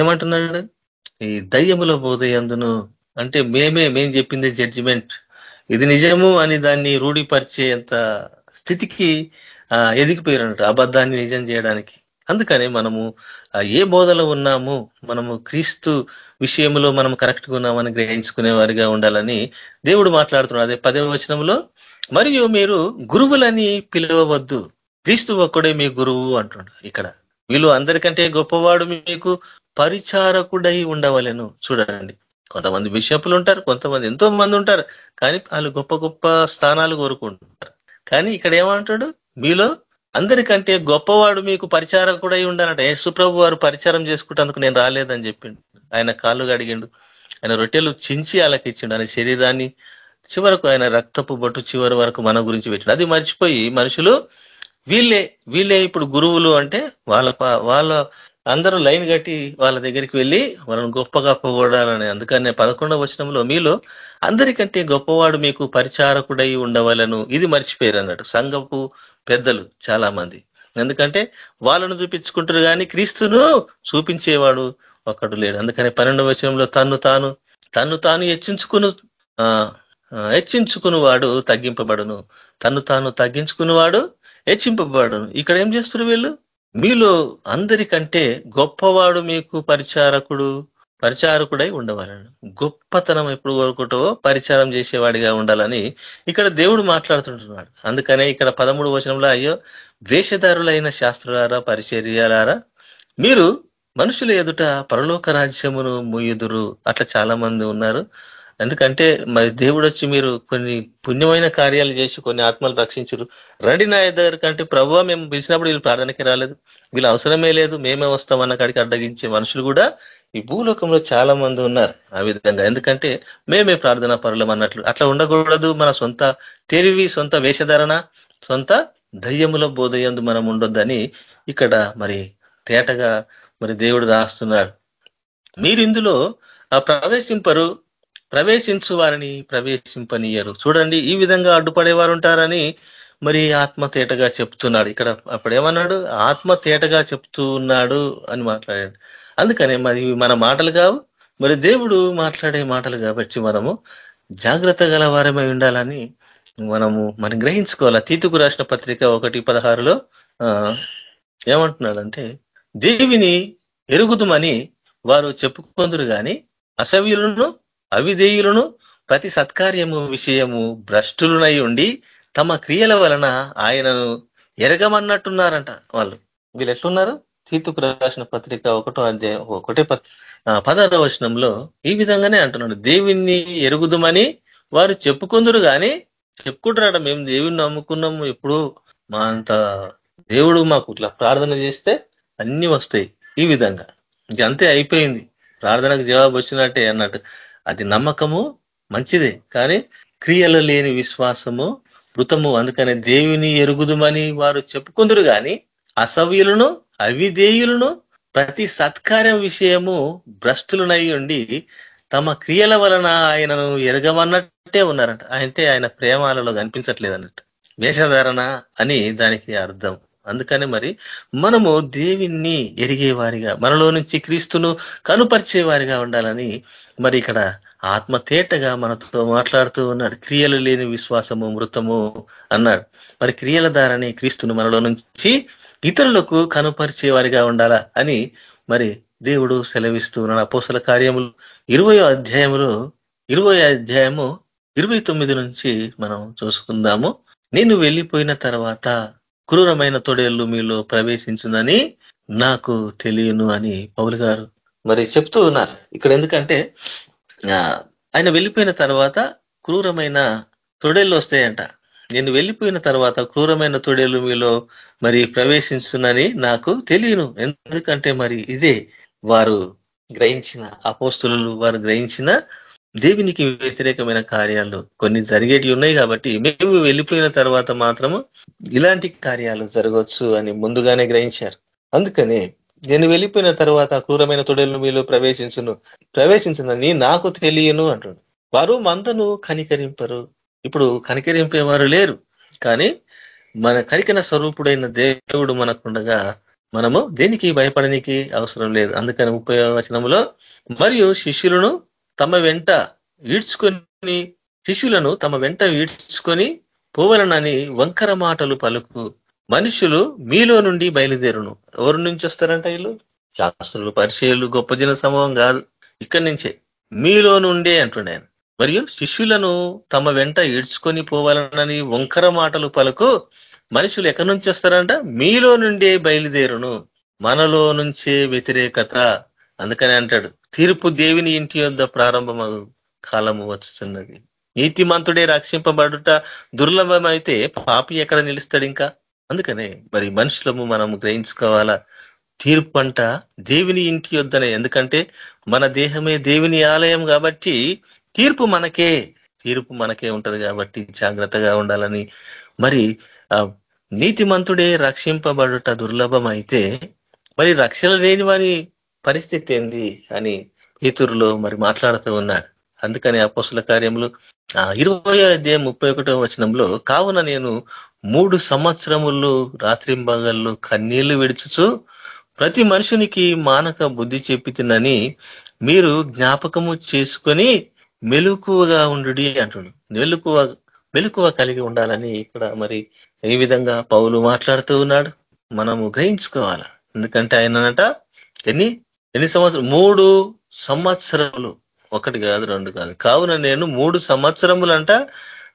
ఏమంటున్నాడు? ఈ దయ్యముల బోధయందును అంటే మేమే మేం చెప్పింది జడ్జిమెంట్ ఇది నిజము అని దాన్ని రూఢిపరిచేంత స్థితికి ఎదిగిపోయారన్నట్టు అబద్ధాన్ని నిజం చేయడానికి. అందుకనే మనము ఏ బోధలో ఉన్నాము మనము క్రీస్తు విషయంలో మనం కరెక్ట్గా ఉన్నామని గ్రహించుకునే వారిగా ఉండాలని దేవుడు మాట్లాడుతున్నాడు. అదే పదే వచనంలో మరియు మీరు గురువులని పిలవవద్దు. క్రీస్తు ఒక్కడే మీ గురువు అంటున్నాడు ఇక్కడ. వీళ్ళు అందరికంటే గొప్పవాడు మీకు పరిచారకుడై ఉండవలను. చూడండి కొంతమంది బిషప్లు ఉంటారు కొంతమంది ఎంతో మంది ఉంటారు కానీ వాళ్ళు గొప్ప గొప్ప స్థానాలు కోరుకుంటుంటారు కానీ ఇక్కడ ఏమంటాడు? మీలో అందరికంటే గొప్పవాడు మీకు పరిచారకుడై ఉండాలంట యేసుప్రభు వారు పరిచారం చేసుకుంటేందుకు నేను రాలేదని చెప్పిండు. ఆయన కాళ్ళు కడిగిండు. ఆయన రొట్టెలు చించి వాళ్ళకి ఇచ్చిండు. ఆయన శరీరాన్ని చివరకు ఆయన రక్తపు బొట్టు చివరి వరకు మన గురించి పెట్టిండు. అది మర్చిపోయి మనుషులు వీళ్ళే వీళ్ళే ఇప్పుడు గురువులు అంటే వాళ్ళ వాళ్ళ అందరూ లైన్ కట్టి వాళ్ళ దగ్గరికి వెళ్ళి వాళ్ళని గొప్పగా పొగడాలని అందుకనే పదకొండవ వచనంలో మీలో అందరికంటే గొప్పవాడు మీకు పరిచారకుడై ఉండవాలను. ఇది మర్చిపోయారు అన్నట్టు. సంఘపు పెద్దలు చాలా మంది ఎందుకంటే వాళ్ళను చూపించుకుంటారు కానీ క్రీస్తును చూపించేవాడు ఒకడు లేడు. అందుకని పన్నెండవ వచనంలో తన్ను తాను తన్ను తాను హెచ్చించుకును హెచ్చించుకుని వాడు తగ్గింపబడును. తన్ను తాను తగ్గించుకునేవాడు హెచ్చింపబడును. ఇక్కడ ఏం చేస్తారు వీళ్ళు? మీలో అందరికంటే గొప్పవాడు మీకు పరిచారకుడు. పరిచారకుడై ఉండవాలని. గొప్పతనం ఎప్పుడు కోరుకుంటో పరిచారం చేసేవాడిగా ఉండాలని ఇక్కడ దేవుడు మాట్లాడుతుంటున్నాడు. అందుకనే ఇక్కడ పదమూడు వచనంలో అయ్యో వేషధారులైన శాస్త్రులారా పరిచర్యాలారా మీరు మనుషుల ఎదుట పరలోక రాజ్యమును ముయ్యుదురు. అట్లా చాలా మంది ఉన్నారు. ఎందుకంటే మరి దేవుడు వచ్చి మీరు కొన్ని పుణ్యమైన కార్యాలు చేసి కొన్ని ఆత్మలు రక్షించరు. రండి నా దగ్గర కంటే ప్రభు మేము పిలిచినప్పుడు వీళ్ళు ప్రార్థనకి రాలేదు. వీళ్ళు అవసరమే లేదు. మేమే వస్తామన్న కాడికి అడ్డగించే మనుషులు కూడా ఈ భూలోకంలో చాలా మంది ఉన్నారు ఆ విధంగా. ఎందుకంటే మేమే ప్రార్థనా పరులం అన్నట్లు. అట్లా ఉండకూడదు మన సొంత తెలివి సొంత వేషధారణ సొంత దయ్యముల బోధయందు మనం ఉండొద్దని ఇక్కడ మరి తేటగా మరి దేవుడు రాస్తున్నాడు. మీరు ఇందులో ఆ ప్రవేశింపరు ప్రవేశించు వారిని ప్రవేశింపనీయరు. చూడండి ఈ విధంగా అడ్డుపడేవారు ఉంటారని మరి ఆత్మ తేటగా చెప్తున్నాడు. ఇక్కడ అప్పుడు ఏమన్నాడు ఆత్మ తేటగా చెప్తూ ఉన్నాడు అని మాట్లాడాడు. అందుకనే మరి మన మాటలు కావు మరి దేవుడు మాట్లాడే మాటలు కాబట్టి మనము జాగ్రత్త గల వారమై ఉండాలని మనము మనం గ్రహించుకోవాలి. తీతుకు రాసిన పత్రిక ఒకటి పదహారులో ఏమంటున్నాడంటే దేవిని ఎరుగుదుమని వారు చెప్పుకొందురు కానీ అసవ్యులను అవిధేయులను ప్రతి సత్కార్యము విషయము భ్రష్టులునై ఉండి తమ క్రియల వలన ఆయనను ఎరగమన్నట్టున్నారంట వాళ్ళు. వీళ్ళు ఎట్లున్నారు? తీతుకు రాసిన పత్రిక ఒకటో అధ్యాయం ఒకటే పదార వచనంలో ఈ విధంగానే అంటున్నాడు. దేవుణ్ణి ఎరుగుదుమని వారు చెప్పుకుందరు కానీ చెప్పుకుంటారట మేము దేవుణ్ణి నమ్ముకున్నాము. ఎప్పుడు మా అంత దేవుడు మాకు ఇట్లా ప్రార్థన చేస్తే అన్ని వస్తాయి ఈ విధంగా. ఇంకంతే అయిపోయింది. ప్రార్థనకు జవాబు వచ్చినట్టే అన్నట్టు. అది నమ్మకము మంచిదే. కానీ క్రియలు లేని విశ్వాసము మృతము. అందుకనే దేవుని ఎరుగుదుమని వారు చెప్పుకుందరు కానీ అసవ్యులను అవిధేయులను ప్రతి సత్కార్యం విషయము భ్రష్టులనై ఉండి తమ క్రియల వలన ఆయనను ఎరగమన్నట్టే ఉన్నారంట. అంటే ఆయన ప్రేమాలలో కనిపించట్లేదు అన్నట్టు వేషధారణ అని దానికి అర్థం. అందుకనే మరి మనము దేవిని ఎరిగేవారిగా మనలో నుంచి క్రీస్తును కనుపరిచేవారిగా ఉండాలని మరి ఇక్కడ ఆత్మ తేటగా మనతో మాట్లాడుతూ ఉన్నాడు. క్రియలు లేని విశ్వాసము మృతము అన్నాడు. మరి క్రియల ద్వారానే క్రీస్తును మనలో నుంచి ఇతరులకు కనుపరిచేవారిగా ఉండాలా అని మరి దేవుడు సెలవిస్తూ ఉన్నాడు. అపోసల కార్యములు ఇరవయో అధ్యాయములో ఇరవై అధ్యాయము ఇరవై తొమ్మిది నుంచి మనం చూసుకుందాము. నేను వెళ్ళిపోయిన తర్వాత క్రూరమైన తొడేళ్ళు మీలో ప్రవేశించునని నాకు తెలియను అని పౌలు గారు మరి చెప్తూ ఉన్నారు. ఇక్కడ ఎందుకంటే ఆయన వెళ్ళిపోయిన తర్వాత క్రూరమైన తొడేళ్ళు వస్తాయంట. నేను వెళ్ళిపోయిన తర్వాత క్రూరమైన తొడేలు మీలో మరి ప్రవేశించునని నాకు తెలియను. ఎందుకంటే మరి ఇదే వారు గ్రహించిన అపోస్తులు వారు గ్రహించిన దేవునికి వ్యతిరేకమైన కార్యాలు. కొన్ని జరిగేటి ఉన్నాయి కాబట్టి మేము వెళ్ళిపోయిన తర్వాత మాత్రము ఇలాంటి కార్యాలు జరగవచ్చు అని ముందుగానే గ్రహించారు. అందుకనే నేను వెళ్ళిపోయిన తర్వాత క్రూరమైన తొడలను మీలో ప్రవేశించును ప్రవేశించునని నాకు తెలియను అంటుడు వారు మందను కనికరింపరు. ఇప్పుడు కనికరింపేవారు లేరు. కానీ మన కరికన స్వరూపుడైన దేవుడు మనకుండగా మనము దేనికి భయపడనికి అవసరం లేదు. అందుకని ముప్పై వచనంలో మరియు శిష్యులను తమ వెంట ఈడ్చుకొని శిష్యులను తమ వెంట ఈడ్చుకొని పోవలనని వంకర మాటలు పలుకు. మనుషులు మీలో నుండి బయలుదేరును. ఎవరి నుంచి వస్తారంట వీళ్ళు? శాస్త్రులు పరిచయలు గొప్ప జన సమూహం కాదు. ఇక్కడి నుంచే. మీలో నుండే అంటుండే ఆయన. మరియు శిష్యులను తమ వెంట ఈడ్చుకొని పోవాలనని వంకర మాటలు పలుకు మనుషులు ఎక్కడి నుంచి వస్తారంట? మీలో నుండే బయలుదేరును. మనలో నుంచే వ్యతిరేకత అందుకని అంటాడు తీర్పు దేవుని ఇంటి యొద్ద ప్రారంభమగు కాలము వచ్చుతున్నది నీతిమంతుడే రక్షింపబడుట దుర్లభమైతే పాపి ఎక్కడ నిలుస్తాడు ఇంకా అందుకనే మరి మనుషులము మనము గ్రహించుకోవాలా? తీర్పు అంట దేవుని ఇంటి యొద్దనే. ఎందుకంటే మన దేహమే దేవుని ఆలయం కాబట్టి తీర్పు మనకే తీర్పు మనకే ఉంటది కాబట్టి జాగ్రత్తగా ఉండాలని. మరి నీతిమంతుడే రక్షింపబడుట దుర్లభం అయితే మరి రక్షణ లేని వారి పరిస్థితి ఏంది అని ఇతరులు మరి మాట్లాడుతూ ఉన్నాడు. అందుకని అపోసుల కార్యములు ఇరవై అధ్యాయం ముప్పై ఒకటో వచనంలో కావున నేను మూడు సంవత్సరములు రాత్రింబగళ్ళు కన్నీళ్ళు విడుచుచు ప్రతి మనుషునికి మానక బుద్ధి చెప్పితినని మీరు జ్ఞాపకము చేసుకొని మెలుకువగా ఉండు అంటుడు. మెలుకువ మెలుకువ కలిగి ఉండాలని ఇక్కడ మరి ఈ విధంగా పౌలు మాట్లాడుతూ ఉన్నాడు? మనము గ్రహించుకోవాల? ఎందుకంటే ఆయననట ఎన్ని ఎన్ని సంవత్సరం మూడు సంవత్సరములు. ఒకటి కాదు రెండు కాదు. కావున నేను మూడు సంవత్సరములంట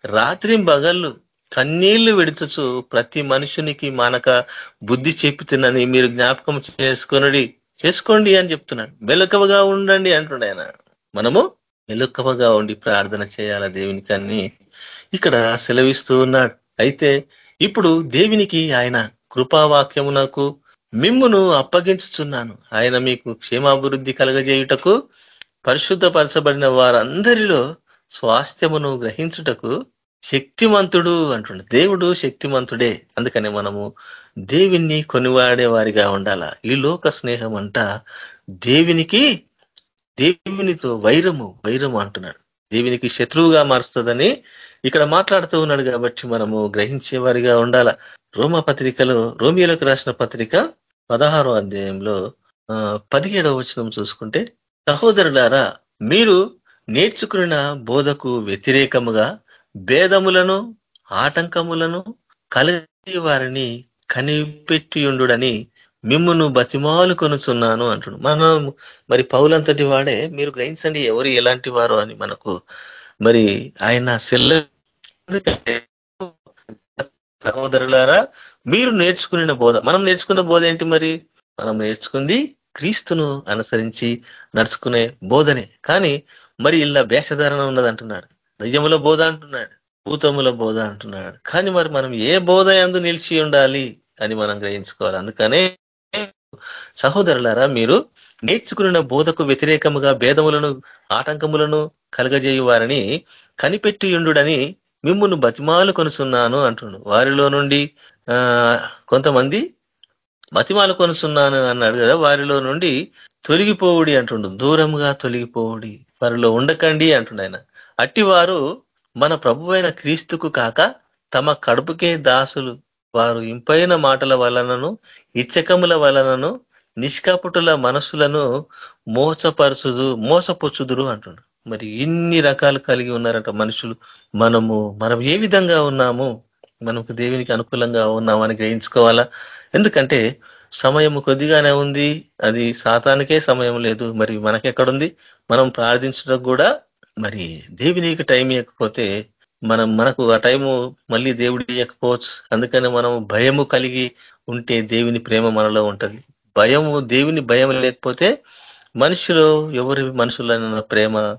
రాత్రి బగళ్ళు కన్నీళ్ళు విడుచుచు ప్రతి మనుషునికి మానక బుద్ధి చెప్పుతున్నని మీరు జ్ఞాపకం చేసుకొనడి. చేసుకోండి అని చెప్తున్నాడు. మెలకువగా ఉండండి అంటున్నాడు ఆయన. మనము మెలకువగా ఉండి ప్రార్థన చేయాల దేవునికి అని ఇక్కడ సెలవిస్తూ ఉన్నాడు. అయితే ఇప్పుడు దేవునికి ఆయన కృపావాక్యమునకు మిమ్మును అప్పగించుచున్నాను. ఆయన మీకు క్షేమాభివృద్ధి కలగజేయుటకు పరిశుద్ధపరచబడిన వారందరిలో స్వాస్థ్యమును గ్రహించుటకు శక్తిమంతుడు అంటుండే. దేవుడు శక్తిమంతుడే. అందుకనే మనము దేవిని కొనివాడే వారిగా ఉండాల. ఈ లోక స్నేహం అంట దేవునికి దేవునితో వైరము వైరము అంటున్నాడు. దేవునికి శత్రువుగా మారుస్తుందని ఇక్కడ మాట్లాడుతూ ఉన్నాడు కాబట్టి మనము గ్రహించే వారిగా ఉండాల. రోమ పత్రికలో రోమియోలకు రాసిన పత్రిక పదహారో అధ్యాయంలో పదిహేడవ వచనం చూసుకుంటే సహోదరులారా మీరు నేర్చుకున్న బోధకు వ్యతిరేకముగా భేదములను ఆటంకములను కలిగి వారిని కనిపెట్టియుండుడని మిమ్మను బతిమాలు కొనుచున్నాను అంటుడు మనం మరి పౌలంతటి వాడే మీరు గ్రహించండి ఎవరు ఎలాంటి వారు అని మనకు మరి ఆయన సెల్ల సహోదరులారా మీరు నేర్చుకున్న బోధ. మనం నేర్చుకున్న బోధ ఏంటి మరి? మనం నేర్చుకుంది క్రీస్తును అనుసరించి నడుచుకునే బోధనే. కానీ మరి ఇలా వేషధారణ ఉన్నది అంటున్నాడు. దయ్యముల బోధ అంటున్నాడు. భూతముల బోధ అంటున్నాడు. కానీ మరి మనం ఏ బోధ ఎందు నిలిచి ఉండాలి అని మనం గ్రహించుకోవాలి. అందుకనే సహోదరులారా మీరు నేర్చుకున్న బోధకు వ్యతిరేకముగా భేదములను ఆటంకములను కలగజేయు వారిని కనిపెట్టియుండుడని మిమ్మును బతిమాలు కొనుసున్నాను అంటుండు వారిలో నుండి ఆ కొంతమంది మతిమాలు కొనుసున్నాను అన్నాడు కదా వారిలో నుండి తొలగిపోవుడి అంటుండు. దూరంగా తొలగిపోవుడి. వారిలో ఉండకండి అంటుండు ఆయన. అట్టివారు మన ప్రభువైన క్రీస్తుకు కాక తమ కడుపుకే దాసులు. వారు ఇంపైన మాటల వలనను ఇచ్చకముల వలనను నిష్కాపుటుల మనసులను మోసపరుచుదు మోసపుచ్చుదురు అంటుండ్రు మరి ఇన్ని రకాలు కలిగి ఉన్నారంట మనుషులు. మనము మనం ఏ విధంగా ఉన్నాము? మనకు దేవునికి అనుకూలంగా ఉన్నామని గ్రహించుకోవాలా? ఎందుకంటే సమయం కొద్దిగానే ఉంది. అది శాతానికే సమయం లేదు. మరి మనకెక్కడుంది? మనం ప్రార్థించడం కూడా మరి దేవునికి టైం ఇవ్వకపోతే మనం మనకు ఆ టైము మళ్ళీ దేవుడు ఇవ్వకపోవచ్చు అందుకని మనం భయము కలిగి ఉంటే దేవుని ప్రేమ మనలో ఉంటుంది. భయము దేవుని భయం లేకపోతే మనుషులు ఎవరి మనుషులైన ప్రేమ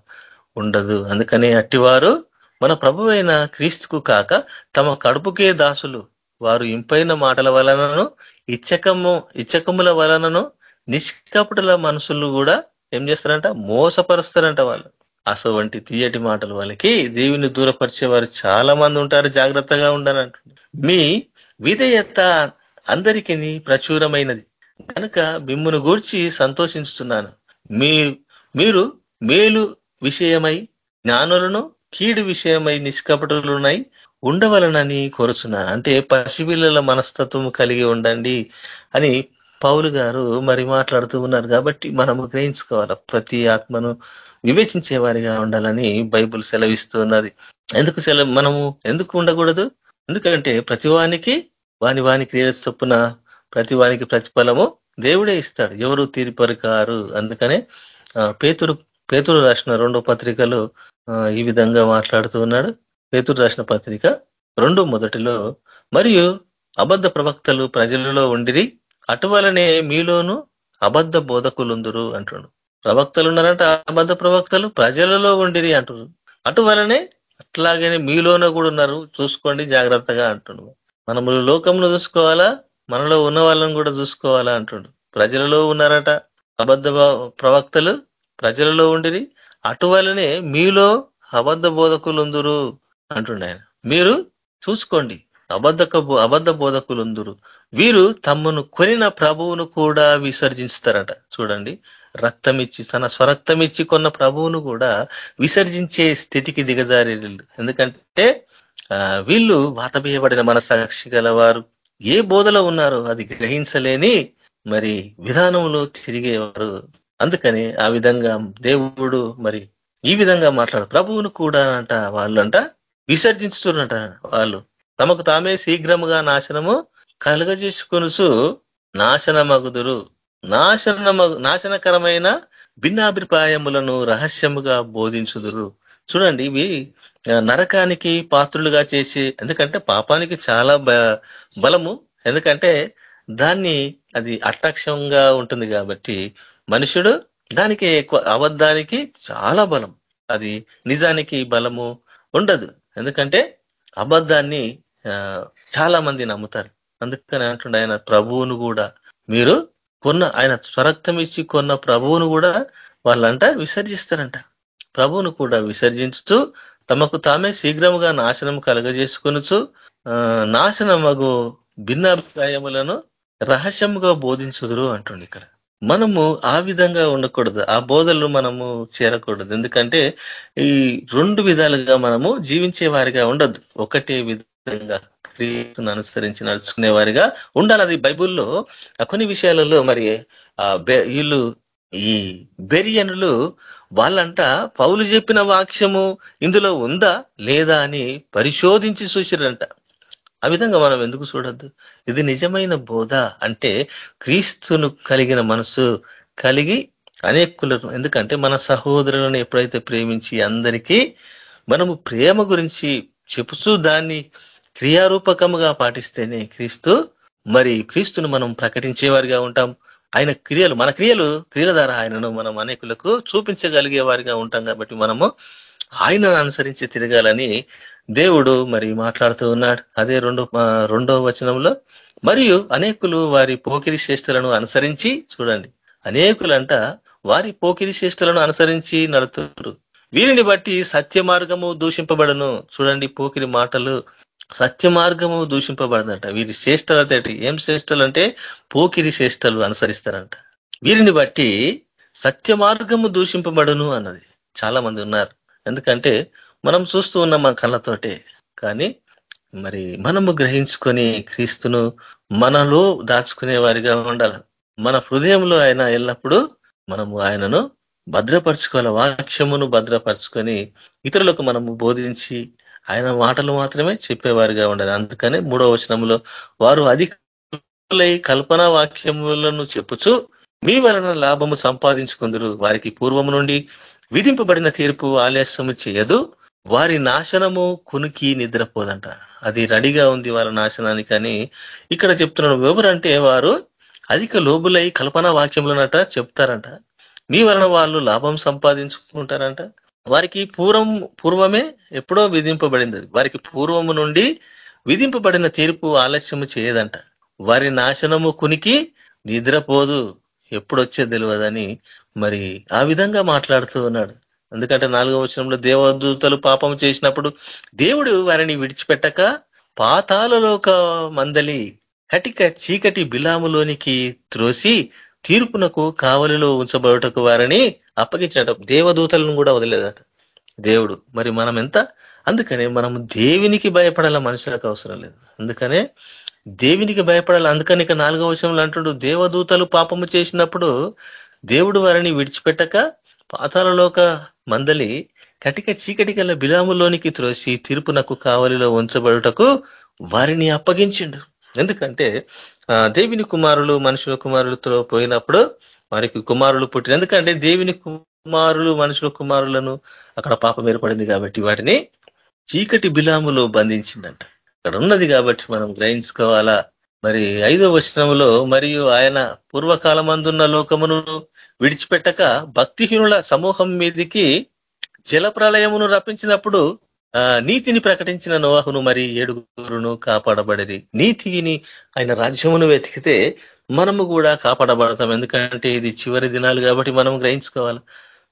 ఉండదు. అందుకని అట్టివారు మన ప్రభువైన క్రీస్తుకు కాక తమ కడుపుకే దాసులు. వారు ఇంపైన మాటల వలనను ఇచ్చకము ఇచ్చకముల వలనను నిష్కపటుల మనసులు కూడా ఏం చేస్తారంట? మోసపరుస్తారంట వాళ్ళు. అసలు వంటి తీయటి మాటలు వాళ్ళకి దేవుని దూరపరిచే వారు చాలా మంది ఉంటారు. జాగ్రత్తగా ఉండాలంటుంది మీ విధేయత అందరికీ ప్రచురమైనది. కనుక మిమ్మును గూర్చి సంతోషించుతున్నాను మీ మీరు మేలు విషయమై జ్ఞానులను కీడు విషయమై నిష్కపటులునై ఉండవలనని కోరుచున్నాను. అంటే పసిపిల్లల మనస్తత్వం కలిగి ఉండండి అని పౌలు గారు మరి మాట్లాడుతూ ఉన్నారు. కాబట్టి మనము గ్రహించుకోవాలి. ప్రతి ఆత్మను వివేచించే వారిగా ఉండాలని బైబుల్ సెలవిస్తూ ఉన్నది ఎందుకు సెలవు మనము ఎందుకు ఉండకూడదు? ఎందుకంటే ప్రతివానికి వాని వాని క్రియల చొప్పున ప్రతి వానికి ప్రతిఫలము దేవుడే ఇస్తాడు. ఎవరు తీర్పరు కారు. అందుకనే పేతురు పేతురు రాసిన రెండో పత్రికలో ఈ విధంగా మాట్లాడుతూ ఉన్నాడు. పేతురు రాసిన పత్రిక రెండు మొదటిలో మరియు అబద్ధ ప్రవక్తలు ప్రజలలో ఉండిరి అటువలనే మీలోను అబద్ధ బోధకులుందురు అంటున్నాడు ప్రవక్తలు ఉన్నారంట అబద్ధ ప్రవక్తలు ప్రజలలో ఉండిరి అంటారు. అటువలనే అట్లాగనే మీలోన కూడా ఉన్నారు చూసుకోండి జాగ్రత్తగా అంటుండు. మనము లోకంలో చూసుకోవాలా? మనలో ఉన్న వాళ్ళని కూడా చూసుకోవాలా అంటుండు. ప్రజలలో ఉన్నారట అబద్ధ ప్రవక్తలు ప్రజలలో ఉండిరి అటువలనే మీలో అబద్ధ బోధకులుందురు అంటుండ ఆయన. మీరు చూసుకోండి అబద్ధక అబద్ధ బోధకులుందురు. వీరు తమను కొనిన ప్రభువును కూడా విసర్జిస్తారట చూడండి రక్తం ఇచ్చి తన స్వరక్తం ఇచ్చి కొన్న ప్రభువును కూడా విసర్జించే స్థితికి దిగజారి ఎందుకంటే వీళ్ళు వాతబీయబడిన మనసాక్షి గలవారు. ఏ బోధలో ఉన్నారో అది గ్రహించలేని మరి విధానంలో తిరిగేవారు. అందుకని ఆ విధంగా దేవుడు మరి ఈ విధంగా మాట్లాడు ప్రభువును కూడా అంట వాళ్ళంట విసర్జించుతున్నట వాళ్ళు. తమకు తామే శీఘ్రముగా నాశనము కలుగజేసుకొనుసు నాశనమగుదురు. నాశనము నాశనకరమైన భిన్నాభిప్రాయములను రహస్యముగా బోధించుదురు. చూడండి ఇవి నరకానికి పాత్రులుగా చేసి ఎందుకంటే పాపానికి చాలా బలము. ఎందుకంటే దాన్ని అది అట్టక్షంగా ఉంటుంది కాబట్టి మనుషుడు దానికి ఎక్కువ అబద్ధానికి చాలా బలం. అది నిజానికి బలము ఉండదు. ఎందుకంటే అబద్ధాన్ని చాలా మంది నమ్ముతారు. అందుకని అంటుండే ఆయన ప్రభువును కూడా. మీరు కొన్న ఆయన స్వరక్తం ఇచ్చి కొన్న ప్రభువును కూడా వాళ్ళంట విసర్జిస్తారంట. ప్రభువును కూడా విసర్జించుతూ తమకు తామే శీఘ్రముగా నాశనం కలగజేసుకొనుచు నాశనమగు భిన్నాభిప్రాయములను రహస్యముగా బోధించుదురు అంటుంది ఇక్కడ. మనము ఆ విధంగా ఉండకూడదు ఆ బోధలు మనము చేరకూడదు. ఎందుకంటే ఈ రెండు విధాలుగా మనము జీవించే వారిగా ఉండద్దు. ఒకటే విధంగా క్రియను అనుసరించి నడుచుకునే వారిగా ఉండాలి. అది బైబుల్లో కొన్ని విషయాలలో మరి వీళ్ళు ఈ బెరియనులు వాళ్ళంట పౌలు చెప్పిన వాక్యము ఇందులో ఉందా లేదా అని పరిశోధించి చూసిరంట. ఆ విధంగా మనం ఎందుకు చూడొద్దు? ఇది నిజమైన బోధ అంటే క్రీస్తును కలిగిన మనసు కలిగి అనేకులను ఎందుకంటే మన సహోదరులను ఎప్పుడైతే ప్రేమించి అందరికీ మనము ప్రేమ గురించి చెప్తూ దాన్ని క్రియారూపకముగా పాటిస్తేనే క్రీస్తు మరి క్రీస్తును మనం ప్రకటించేవారిగా ఉంటాం. ఆయన క్రియలు మన క్రియలు క్రియల ద్వారా ఆయనను మనం అనేకులకు చూపించగలిగే వారిగా ఉంటాం కాబట్టి మనము ఆయన అనుసరించి తిరగాలని దేవుడు మరి మాట్లాడుతూ ఉన్నాడు. అదే రెండు రెండో వచనంలో మరియు అనేకులు వారి పోకిరి శ్రేష్ఠులను అనుసరించి చూడండి. అనేకులంట వారి పోకిరి శ్రేష్ఠులను అనుసరించి నడుతున్నారు వీరిని బట్టి సత్య మార్గము దూషింపబడను. చూడండి పోకిరి మాటలు. సత్య మార్గము దూషింపబడదంట. వీరి శ్రేష్టలతేటి ఏం శ్రేష్టలు అంటే పోకిరి శ్రేష్టలు అనుసరిస్తారంట. వీరిని బట్టి సత్య మార్గము దూషింపబడును అన్నది చాలా మంది ఉన్నారు. ఎందుకంటే మనం చూస్తూ ఉన్నాం మన కళ్ళతోటే. కానీ మరి మనము గ్రహించుకొని క్రీస్తును మనలో దాచుకునే వారిగా ఉండాలి. మన హృదయంలో ఆయన ఎల్లప్పుడూ మనము ఆయనను భద్రపరచుకోవాలి. వాక్యమును భద్రపరచుకొని ఇతరులకు మనము బోధించి ఆయన మాటలు మాత్రమే చెప్పేవారిగా ఉండాలి. అందుకనే మూడో వచనంలో వారు అధికులై కల్పన వాక్యములను చెప్పుచు మీ వలన లాభము సంపాదించుకుందరు. వారికి పూర్వము నుండి విధింపబడిన తీర్పు ఆలస్యము చేయదు. వారి నాశనము కునికి నిద్రపోదంట. అది రెడీగా ఉంది వారి నాశనానికి అని ఇక్కడ చెప్తున్నాడు ఎవరంటే వారు అధిక లోబులై కల్పన వాక్యములనట చెప్తారంట. మీ వలన వాళ్ళు లాభం సంపాదించుకుంటారంట. వారికి పూర్వం పూర్వమే ఎప్పుడో విధింపబడింది. వారికి పూర్వము నుండి విధింపబడిన తీర్పు ఆలస్యము చేయదంట. వారి నాశనము కునికి నిద్రపోదు. ఎప్పుడొచ్చే తెలియదని మరి ఆ విధంగా మాట్లాడుతూ ఉన్నాడు. ఎందుకంటే నాలుగో వచనంలో దేవదూతలు పాపం చేసినప్పుడు దేవుడు వారిని విడిచిపెట్టక పాతాలలోక మందలి కటిక చీకటి బిలాములోనికి త్రోసి తీర్పునకు కావలిలో ఉంచబడుటకు వారిని అప్పగించినట. దేవదూతలను కూడా వదిలేదట. దేవుడు మరి మనం ఎంత అందుకనే మనం దేవునికి భయపడాల మనుషులకు అవసరం లేదు. అందుకనే దేవునికి భయపడాలి అందుకని ఇక నాలుగో విషయంలో అంటుడు దేవదూతలు పాపము చేసినప్పుడు దేవుడు వారిని విడిచిపెట్టక పాతాలలోక మందలి కటిక చీకటి గల బిలాములోనికి త్రోసి తీర్పునకు కావలిలో ఉంచబడుటకు వారిని అప్పగించిండు. ఎందుకంటే దేవుని కుమారులు మనుషుల కుమారులతో పోయినప్పుడు వారికి కుమారులు పుట్టిన ఎందుకంటే దేవుని కుమారులు మనుషుల కుమారులను అక్కడ పాపం ఏర్పడింది కాబట్టి వాటిని చీకటి బిలాములో బంధించిందంట. అక్కడ ఉన్నది కాబట్టి మనం గ్రహించుకోవాలా. మరి ఐదో వచనంలో మరియు ఆయన పూర్వకాలమందున్న లోకమును విడిచిపెట్టక భక్తిహీనుల సమూహం మీదికి జల ప్రళయమును రప్పించినప్పుడు నీతిని ప్రకటించిన నోహును మరి ఏడుగురును కాపాడబడేది. నీతిని ఆయన రాజ్యమును వెతికితే మనము కూడా కాపాడబడతాం. ఎందుకంటే ఇది చివరి దినాలు కాబట్టి మనం గ్రహించుకోవాలి.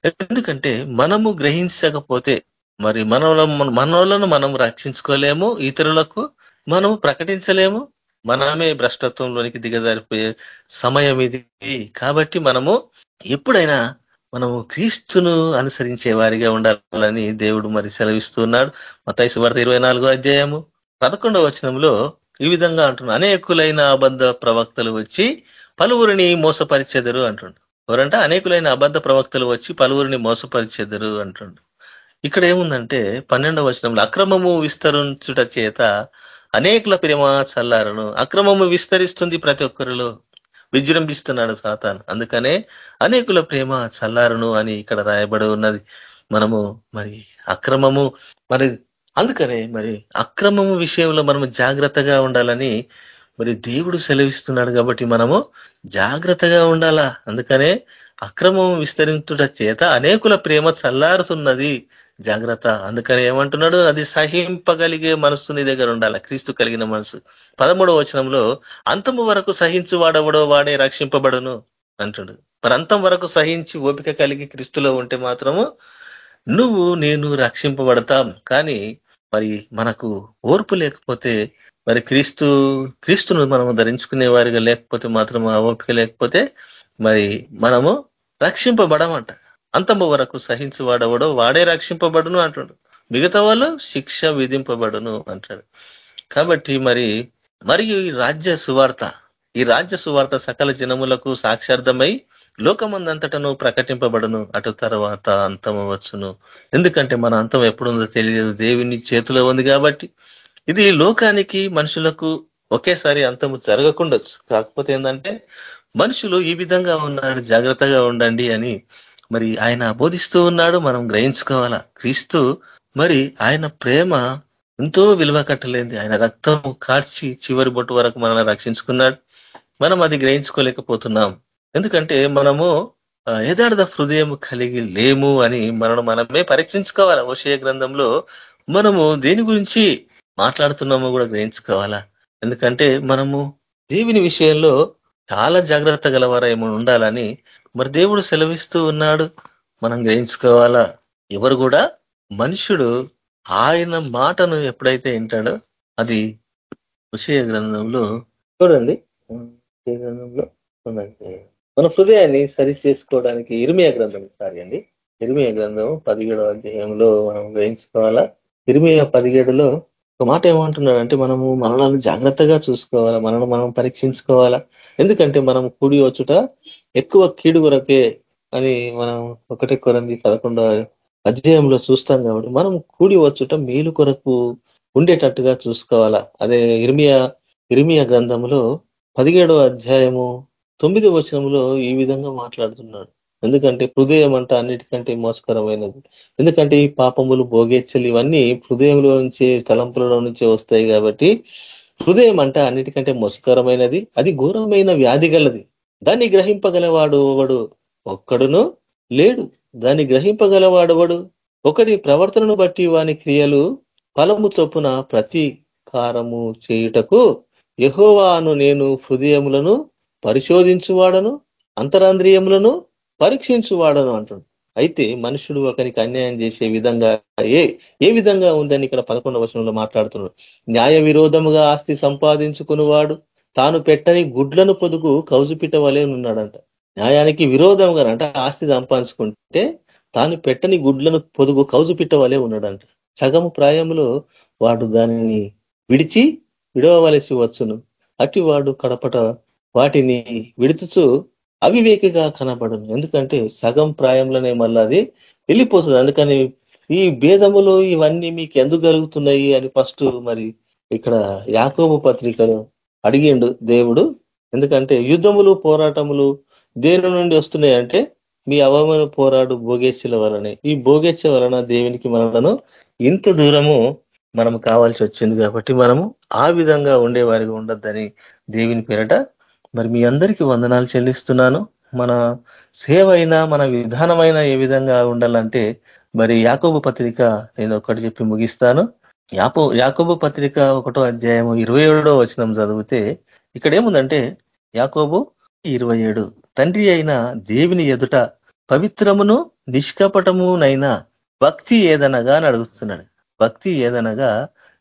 ఎందుకంటే మనము గ్రహించకపోతే మరి మన మనలను మనం రక్షించుకోలేము ఇతరులకు మనము ప్రకటించలేము. మనమే భ్రష్టత్వంలోనికి దిగజారిపోయే సమయం ఇది. కాబట్టి మనము ఎప్పుడైనా మనము క్రీస్తును అనుసరించే వారిగా ఉండాలని దేవుడు మరి సెలవిస్తున్నాడు. మతైసు వార్త ఇరవై నాలుగో అధ్యాయము పదకొండవ వచనంలో ఈ విధంగా అంటున్నాడు అనేకులైన అబద్ధ ప్రవక్తలు వచ్చి పలువురిని మోసపరిచెదరు అంటుండు. ఎవరంటే అనేకులైన అబద్ధ ప్రవక్తలు వచ్చి పలువురిని మోసపరిచెదరు అంటుండు. ఇక్కడ ఏముందంటే పన్నెండవ వచనంలో అక్రమము విస్తరించుట చేత అనేకుల ప్రేమ చల్లారను. అక్రమము విస్తరిస్తుంది ప్రతి ఒక్కరిలో. విజృంభిస్తున్నాడు సాతాన్. అందుకనే అనేకుల ప్రేమ చల్లారును అని ఇక్కడ రాయబడి ఉన్నది. మనము మరి అక్రమము మరి అందుకనే మరి అక్రమము విషయంలో మనము జాగ్రత్తగా ఉండాలని మరి దేవుడు సెలవిస్తున్నాడు కాబట్టి మనము జాగ్రత్తగా ఉండాలా? అందుకనే అక్రమం విస్తరించుట చేత అనేకుల ప్రేమ చల్లారుతున్నది. జాగ్రత్త. అందుకని ఏమంటున్నాడు? అది సహింపగలిగే మనస్సు నీ దగ్గర ఉండాలి. క్రీస్తు కలిగిన మనసు పదమూడవ వచనంలో అంతము వరకు సహించు వాడవడో వాడే రక్షింపబడును అంటుడు. మరి అంతం వరకు సహించి ఓపిక కలిగి క్రీస్తులో ఉంటే మాత్రము నువ్వు నేను రక్షింపబడతాం. కానీ మరి మనకు ఓర్పు లేకపోతే మరి క్రీస్తు క్రీస్తును మనము ధరించుకునే వారిగా లేకపోతే మాత్రం ఆ ఓపిక లేకపోతే మరి మనము రక్షింపబడమంట. అంతము వరకు సహించి వాడవడో వాడే రక్షింపబడును అంటాడు. మిగతా వాళ్ళు శిక్ష విధింపబడును అంటాడు. కాబట్టి మరి మరియు ఈ రాజ్య సువార్త ఈ రాజ్య సువార్త సకల జనములకు సాక్షార్థమై లోకమందంతటను ప్రకటింపబడును. అటు తర్వాత అంతం వచ్చును. ఎందుకంటే మన అంతం ఎప్పుడుందో తెలియదు. దేవుని చేతిలో ఉంది కాబట్టి. ఇది లోకానికి మనుషులకు ఒకేసారి అంతము జరగకుండొచ్చు. కాకపోతే ఏంటంటే మనుషులు ఈ విధంగా ఉన్నారు. జాగ్రత్తగా ఉండండి అని మరి ఆయన బోధిస్తూ ఉన్నాడు మనం గ్రహించుకోవాలా? క్రీస్తు మరి ఆయన ప్రేమ ఎంతో విలువ కట్టలేంది ఆయన రక్తం కార్చి చివరి బొట్టు వరకు మనల్ని రక్షించుకున్నాడు. మనం అది గ్రహించుకోలేకపోతున్నాం. ఎందుకంటే మనము యథార్థ హృదయం కలిగి లేము అని మనం మనమే పరీక్షించుకోవాలి? ఓషయ గ్రంథంలో మనము దేని గురించి మాట్లాడుతున్నామో కూడా గ్రహించుకోవాలా? ఎందుకంటే మనము దేవుని విషయంలో చాలా జాగ్రత్త గలవారేమో ఉండాలని మరి దేవుడు సెలవిస్తూ ఉన్నాడు. మనం గ్రహించుకోవాలా? ఎవరు కూడా? మనుషుడు ఆయన మాటను ఎప్పుడైతే వింటాడో అది విషయ గ్రంథంలో చూడండి. గ్రంథంలో మన హృదయాన్ని సరి చేసుకోవడానికి ఇరిమియా గ్రంథం సారీ అండి ఇరిమియా గ్రంథం పదిహేడవ అధ్యాయంలో మనం గ్రహించుకోవాలా? ఇరిమియా పదిహేడులో ఒక మాట ఏమంటున్నాడు అంటే మనము మనల్ని జాగ్రత్తగా చూసుకోవాలా మనల్ని మనం పరీక్షించుకోవాలా? ఎందుకంటే మనం కూడి వచ్చుట ఎక్కువ కీడు కొరకే అని మనం ఒకటే కొరంది పదకొండవ అధ్యాయంలో చూస్తాం కాబట్టి మనం కూడి వచ్చుట మేలు కొరకు ఉండేటట్టుగా చూసుకోవాలా? అదే ఇర్మియా ఇర్మియా గ్రంథంలో పదిహేడవ అధ్యాయము తొమ్మిది వచనంలో ఈ విధంగా మాట్లాడుతున్నాడు. ఎందుకంటే హృదయం అంట అన్నిటికంటే మోసకరమైనది. ఎందుకంటే ఈ పాపములు భోగేచ్చలు ఇవన్నీ హృదయంలో నుంచి తలంపులలో నుంచి వస్తాయి కాబట్టి హృదయం అంట అన్నిటికంటే మోసకరమైనది. అది ఘోరమైన వ్యాధి గలది. దాన్ని గ్రహింపగలవాడు ఒకడు ఒక్కడును లేడు. దాన్ని గ్రహింపగలవాడవడు ఒకటి ప్రవర్తనను బట్టి వాని క్రియలు ఫలము చొప్పున ప్రతీకారము చేయుటకు యహోవాను నేను హృదయములను పరిశోధించువాడను అంతరాంద్రియములను పరీక్షించువాడను అంటాడు అయితే మనుషుడు ఒకరికి అన్యాయం చేసే విధంగా ఏ ఏ విధంగా ఉందని ఇక్కడ పదకొండవ వచనంలో మాట్లాడుతున్నాడు. న్యాయ విరోధముగా ఆస్తి సంపాదించుకునేవాడు తాను పెట్టని గుడ్లను పొదుగు కౌజుపిట వలె ఉన్నాడంట. న్యాయానికి విరోధంగా అంట ఆస్తి సంపాదించుకుంటే తాను పెట్టని గుడ్లను పొదుగు కౌజుపిట వలె ఉన్నాడంట. సగము ప్రాయంలో వాడు దానిని విడిచి విడవవలసి వచ్చును. అట్టి వాడు కడపట వాటిని విడుచుచు అవివేకిగా కనబడను. ఎందుకంటే సగం ప్రాయంలోనే మళ్ళీ అది వెళ్ళిపోతుంది. అందుకని ఈ భేదములు ఇవన్నీ మీకు ఎందుకు కలుగుతున్నాయి అని ఫస్ట్ మరి ఇక్కడ యాకోబు పత్రికను అడిగిండు దేవుడు. ఎందుకంటే యుద్ధములు పోరాటములు దేని నుండి వస్తున్నాయంటే మీ అవమైన పోరాడు భోగేచ్చల వలనే. ఈ భోగేచ్చ వలన దేవునికి మనలను ఇంత దూరము మనం కావాల్సి వచ్చింది కాబట్టి మనము ఆ విధంగా ఉండేవారిగా ఉండొద్దని దేవుని పేరట మరి మీ అందరికీ వందనాలు చెల్లిస్తున్నాను. మన సేవ అయినా మన విధానమైన ఏ విధంగా ఉండాలంటే మరి యాకోబు పత్రిక నేను ఒకటి చెప్పి ముగిస్తాను. యాపో యాకోబు పత్రిక ఒకటో అధ్యాయము ఇరవై ఏడో వచనం చదివితే ఇక్కడ ఏముందంటే యాకోబు ఇరవై ఏడు తండ్రి అయిన దేవిని ఎదుట పవిత్రమును నిష్కపటమునైనా భక్తి ఏదనగా నడుగుతున్నాడు భక్తి ఏదనగా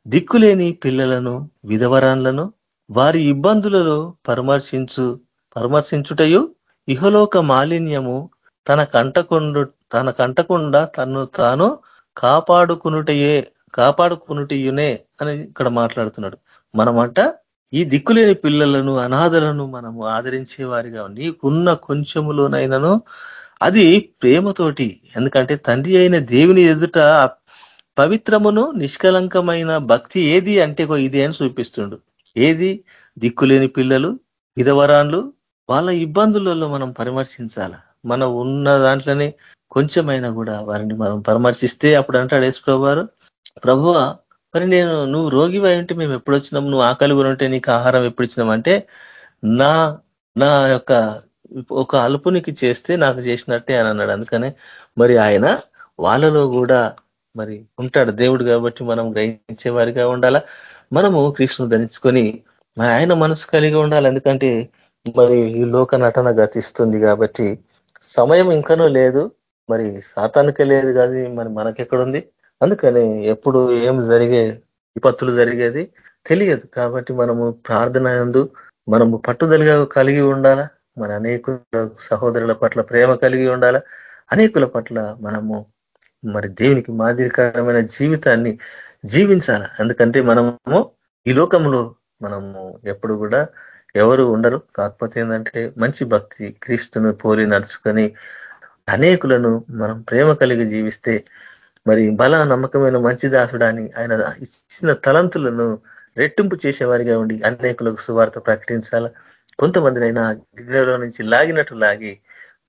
దిక్కులేని పిల్లలను విధవరాన్లను వారి ఇబ్బందులలో పరామర్శించు పరామర్శించుటయు ఇహలోక మాలిన్యము తన కంటకుండు తన కంటకుండా తను తాను కాపాడుకునుటయే కాపాడుకునుటయునే అని ఇక్కడ మాట్లాడుతున్నాడు. మనమంట ఈ దిక్కులేని పిల్లలను అనాథలను మనము ఆదరించే వారిగా నీకున్న కొంచెములోనైనాను అది ప్రేమతోటి ఎందుకంటే తండ్రి అయిన దేవుని ఎదుట పవిత్రమును నిష్కలంకమైన భక్తి ఏది అంటే ఇది అని చూపిస్తుండు. ఏది? దిక్కులేని పిల్లలు విధవరాన్లు వాళ్ళ ఇబ్బందులలో మనం పరామర్శించాల? మనం ఉన్న దాంట్లోనే కొంచెమైనా కూడా వారిని మనం పరామర్శిస్తే అప్పుడు అంటాడు యేసు ప్రభు వారు ప్రభువ మరి నేను నువ్వు రోగివై ఉంటే మేము ఎప్పుడు వచ్చినాం నువ్వు ఆకలి ఉంటే నీకు ఆహారం ఎప్పుడు ఇచ్చినామంటే నా నా యొక్క ఒక అల్పునికి చేస్తే నాకు చేసినట్టే అని అన్నాడు. అందుకనే మరి ఆయన వాళ్ళలో కూడా మరి ఉంటాడు దేవుడు కాబట్టి మనం గ్రహించే వారిగా ఉండాలా? మనము కృష్ణుని ధరించుకొని మరి ఆయన మనసు కలిగి ఉండాలి. ఎందుకంటే మరి ఈ లోక నటన గతిస్తుంది కాబట్టి సమయం ఇంకనూ లేదు. మరి సాతానికే లేదు కానీ మరి మనకెక్కడుంది? అందుకని ఎప్పుడు ఏం జరిగే విపత్తులు జరిగేది తెలియదు. కాబట్టి మనము ప్రార్థన ఎందు మనము పట్టుదలగా కలిగి ఉండాలా? మన అనేకుల సహోదరుల పట్ల ప్రేమ కలిగి ఉండాలా? అనేకుల పట్ల మనము మరి దేవునికి మాదిరికరమైన జీవితాన్ని జీవించాల? ఎందుకంటే మనము ఈ లోకంలో మనము ఎప్పుడు కూడా ఎవరు ఉండరు. కాకపోతే ఏంటంటే మంచి భక్తి క్రీస్తును పోలి నడుచుకొని అనేకులను మనం ప్రేమ కలిగి జీవిస్తే మరి బల నమ్మకమైన మంచి దాసుడాన్ని ఆయన ఇచ్చిన తలంతులను రెట్టింపు చేసేవారిగా ఉండి అనేకులకు సువార్త ప్రకటించాల? కొంతమందినైనా గిన్నెలో నుంచి లాగినట్టు లాగి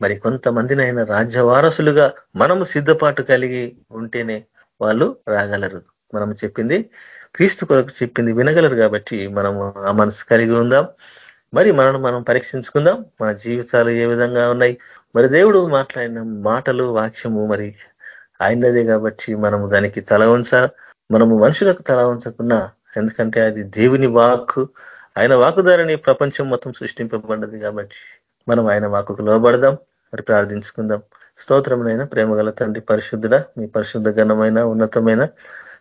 మరి కొంతమందినైనా రాజ్యవారసులుగా మనము సిద్ధపాటు కలిగి ఉంటేనే వాళ్ళు రాగలరు. మనం చెప్పింది. క్రీస్తు కొరకు చెప్పింది వినగలరు కాబట్టి మనం ఆ మనసు కలిగి ఉందాం. మరి మనను మనం పరీక్షించుకుందాం. మన జీవితాలు ఏ విధంగా ఉన్నాయి? మరి దేవుడు మాట్లాడిన మాటలు వాక్యము మరి ఆయనదే కాబట్టి మనము దానికి తల ఉంచ మనము మనుషులకు తల ఉంచకుండా ఎందుకంటే అది దేవుని వాక్కు. ఆయన వాకు ద్వారానే ప్రపంచం మొత్తం సృష్టింపబడ్డది కాబట్టి మనం ఆయన వాకుకు లోబడదాం. మరి ప్రార్థించుకుందాం. స్తోత్రమునైన ప్రేమగల తండ్రి పరిశుద్ధుడ మీ పరిశుద్ధ ఘనమైన ఉన్నతమైన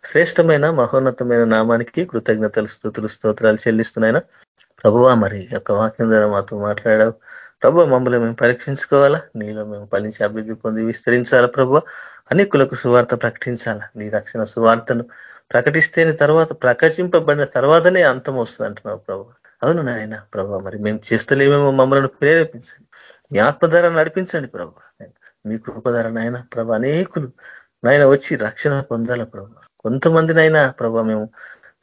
శ్రేష్టమైన మహోన్నతమైన నామానికి కృతజ్ఞతలు స్థుతులు స్తోత్రాలు చెల్లిస్తున్నాయినా ప్రభువా మరి యొక్క వాక్యం ద్వారా మాతో మాట్లాడావు. ప్రభు మమ్మల్ని మేము పరీక్షించుకోవాలా? నీలో మేము ఫలించి అభివృద్ధి పొంది విస్తరించాలా ప్రభు? అనేకులకు సువార్త ప్రకటించాలా? నీ రక్షణ సువార్తను ప్రకటిస్తేనే తర్వాత ప్రకటింపబడిన తర్వాతనే అంతం వస్తుంది అంటున్నావు ప్రభు. అవును నాయన ప్రభు మరి మేము చేస్తలేమేమో మమ్మల్ని ప్రేరేపించండి. మీ ఆత్మధార నడిపించండి ప్రభు. మీ కృపధార నాయన ప్రభు అనేకులు నాయన వచ్చి రక్షణ పొందాల ప్రభు? కొంతమందినైనా ప్రభు మేము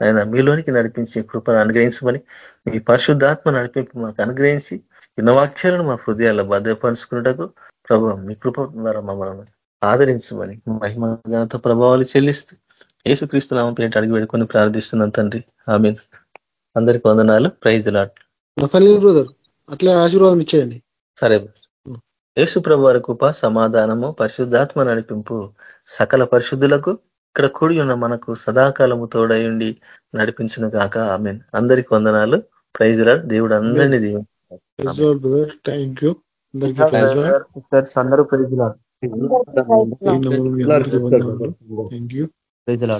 ఆయన మీలోనికి నడిపించి కృపను అనుగ్రహించమని మీ పరిశుద్ధాత్మ నడిపింపు మాకు అనుగ్రహించి విన్నవాక్యాలను మా హృదయాల్లో భద్రపరుచుకున్నటకు ప్రభు మీ కృప ద్వారా మమ్మల్ని ఆదరించమని మహిమ ఘనత ప్రభావాలు చెల్లిస్తూ యేసుక్రీస్తు నామం పేట అడిగి పెట్టుకొని ప్రార్థిస్తున్నాం తండ్రి. ఆమె అందరికి వందనాలు. ప్రైజ్ లాట్ బ్రదర్ అట్లే ఆశీర్వాదం ఇచ్చేయండి. సరే యేసు ప్రభు వారి కృప సమాధానము పరిశుద్ధాత్మ నడిపింపు సకల పరిశుద్ధులకు ఇక్కడ కూడి ఉన్న మనకు సదాకాలము తోడయుండి నడిపించిన కాక ఆమె అందరికి వందనాలు. Praise Lord. దేవుడు అందరినీ దీవు థ్యాంక్ యూ అందరికీ అందరూ ప్రైజ్ లాడ్. థ్యాంక్ యూ ప్రైజ్లో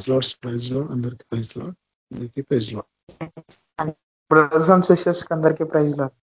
అందరికీ ప్రైజ్లో అందరికీ ప్రైజ్లో బ్రదర్స్ అండ్ సిస్టర్స్ అందరికీ ప్రైజ్ లాడ్.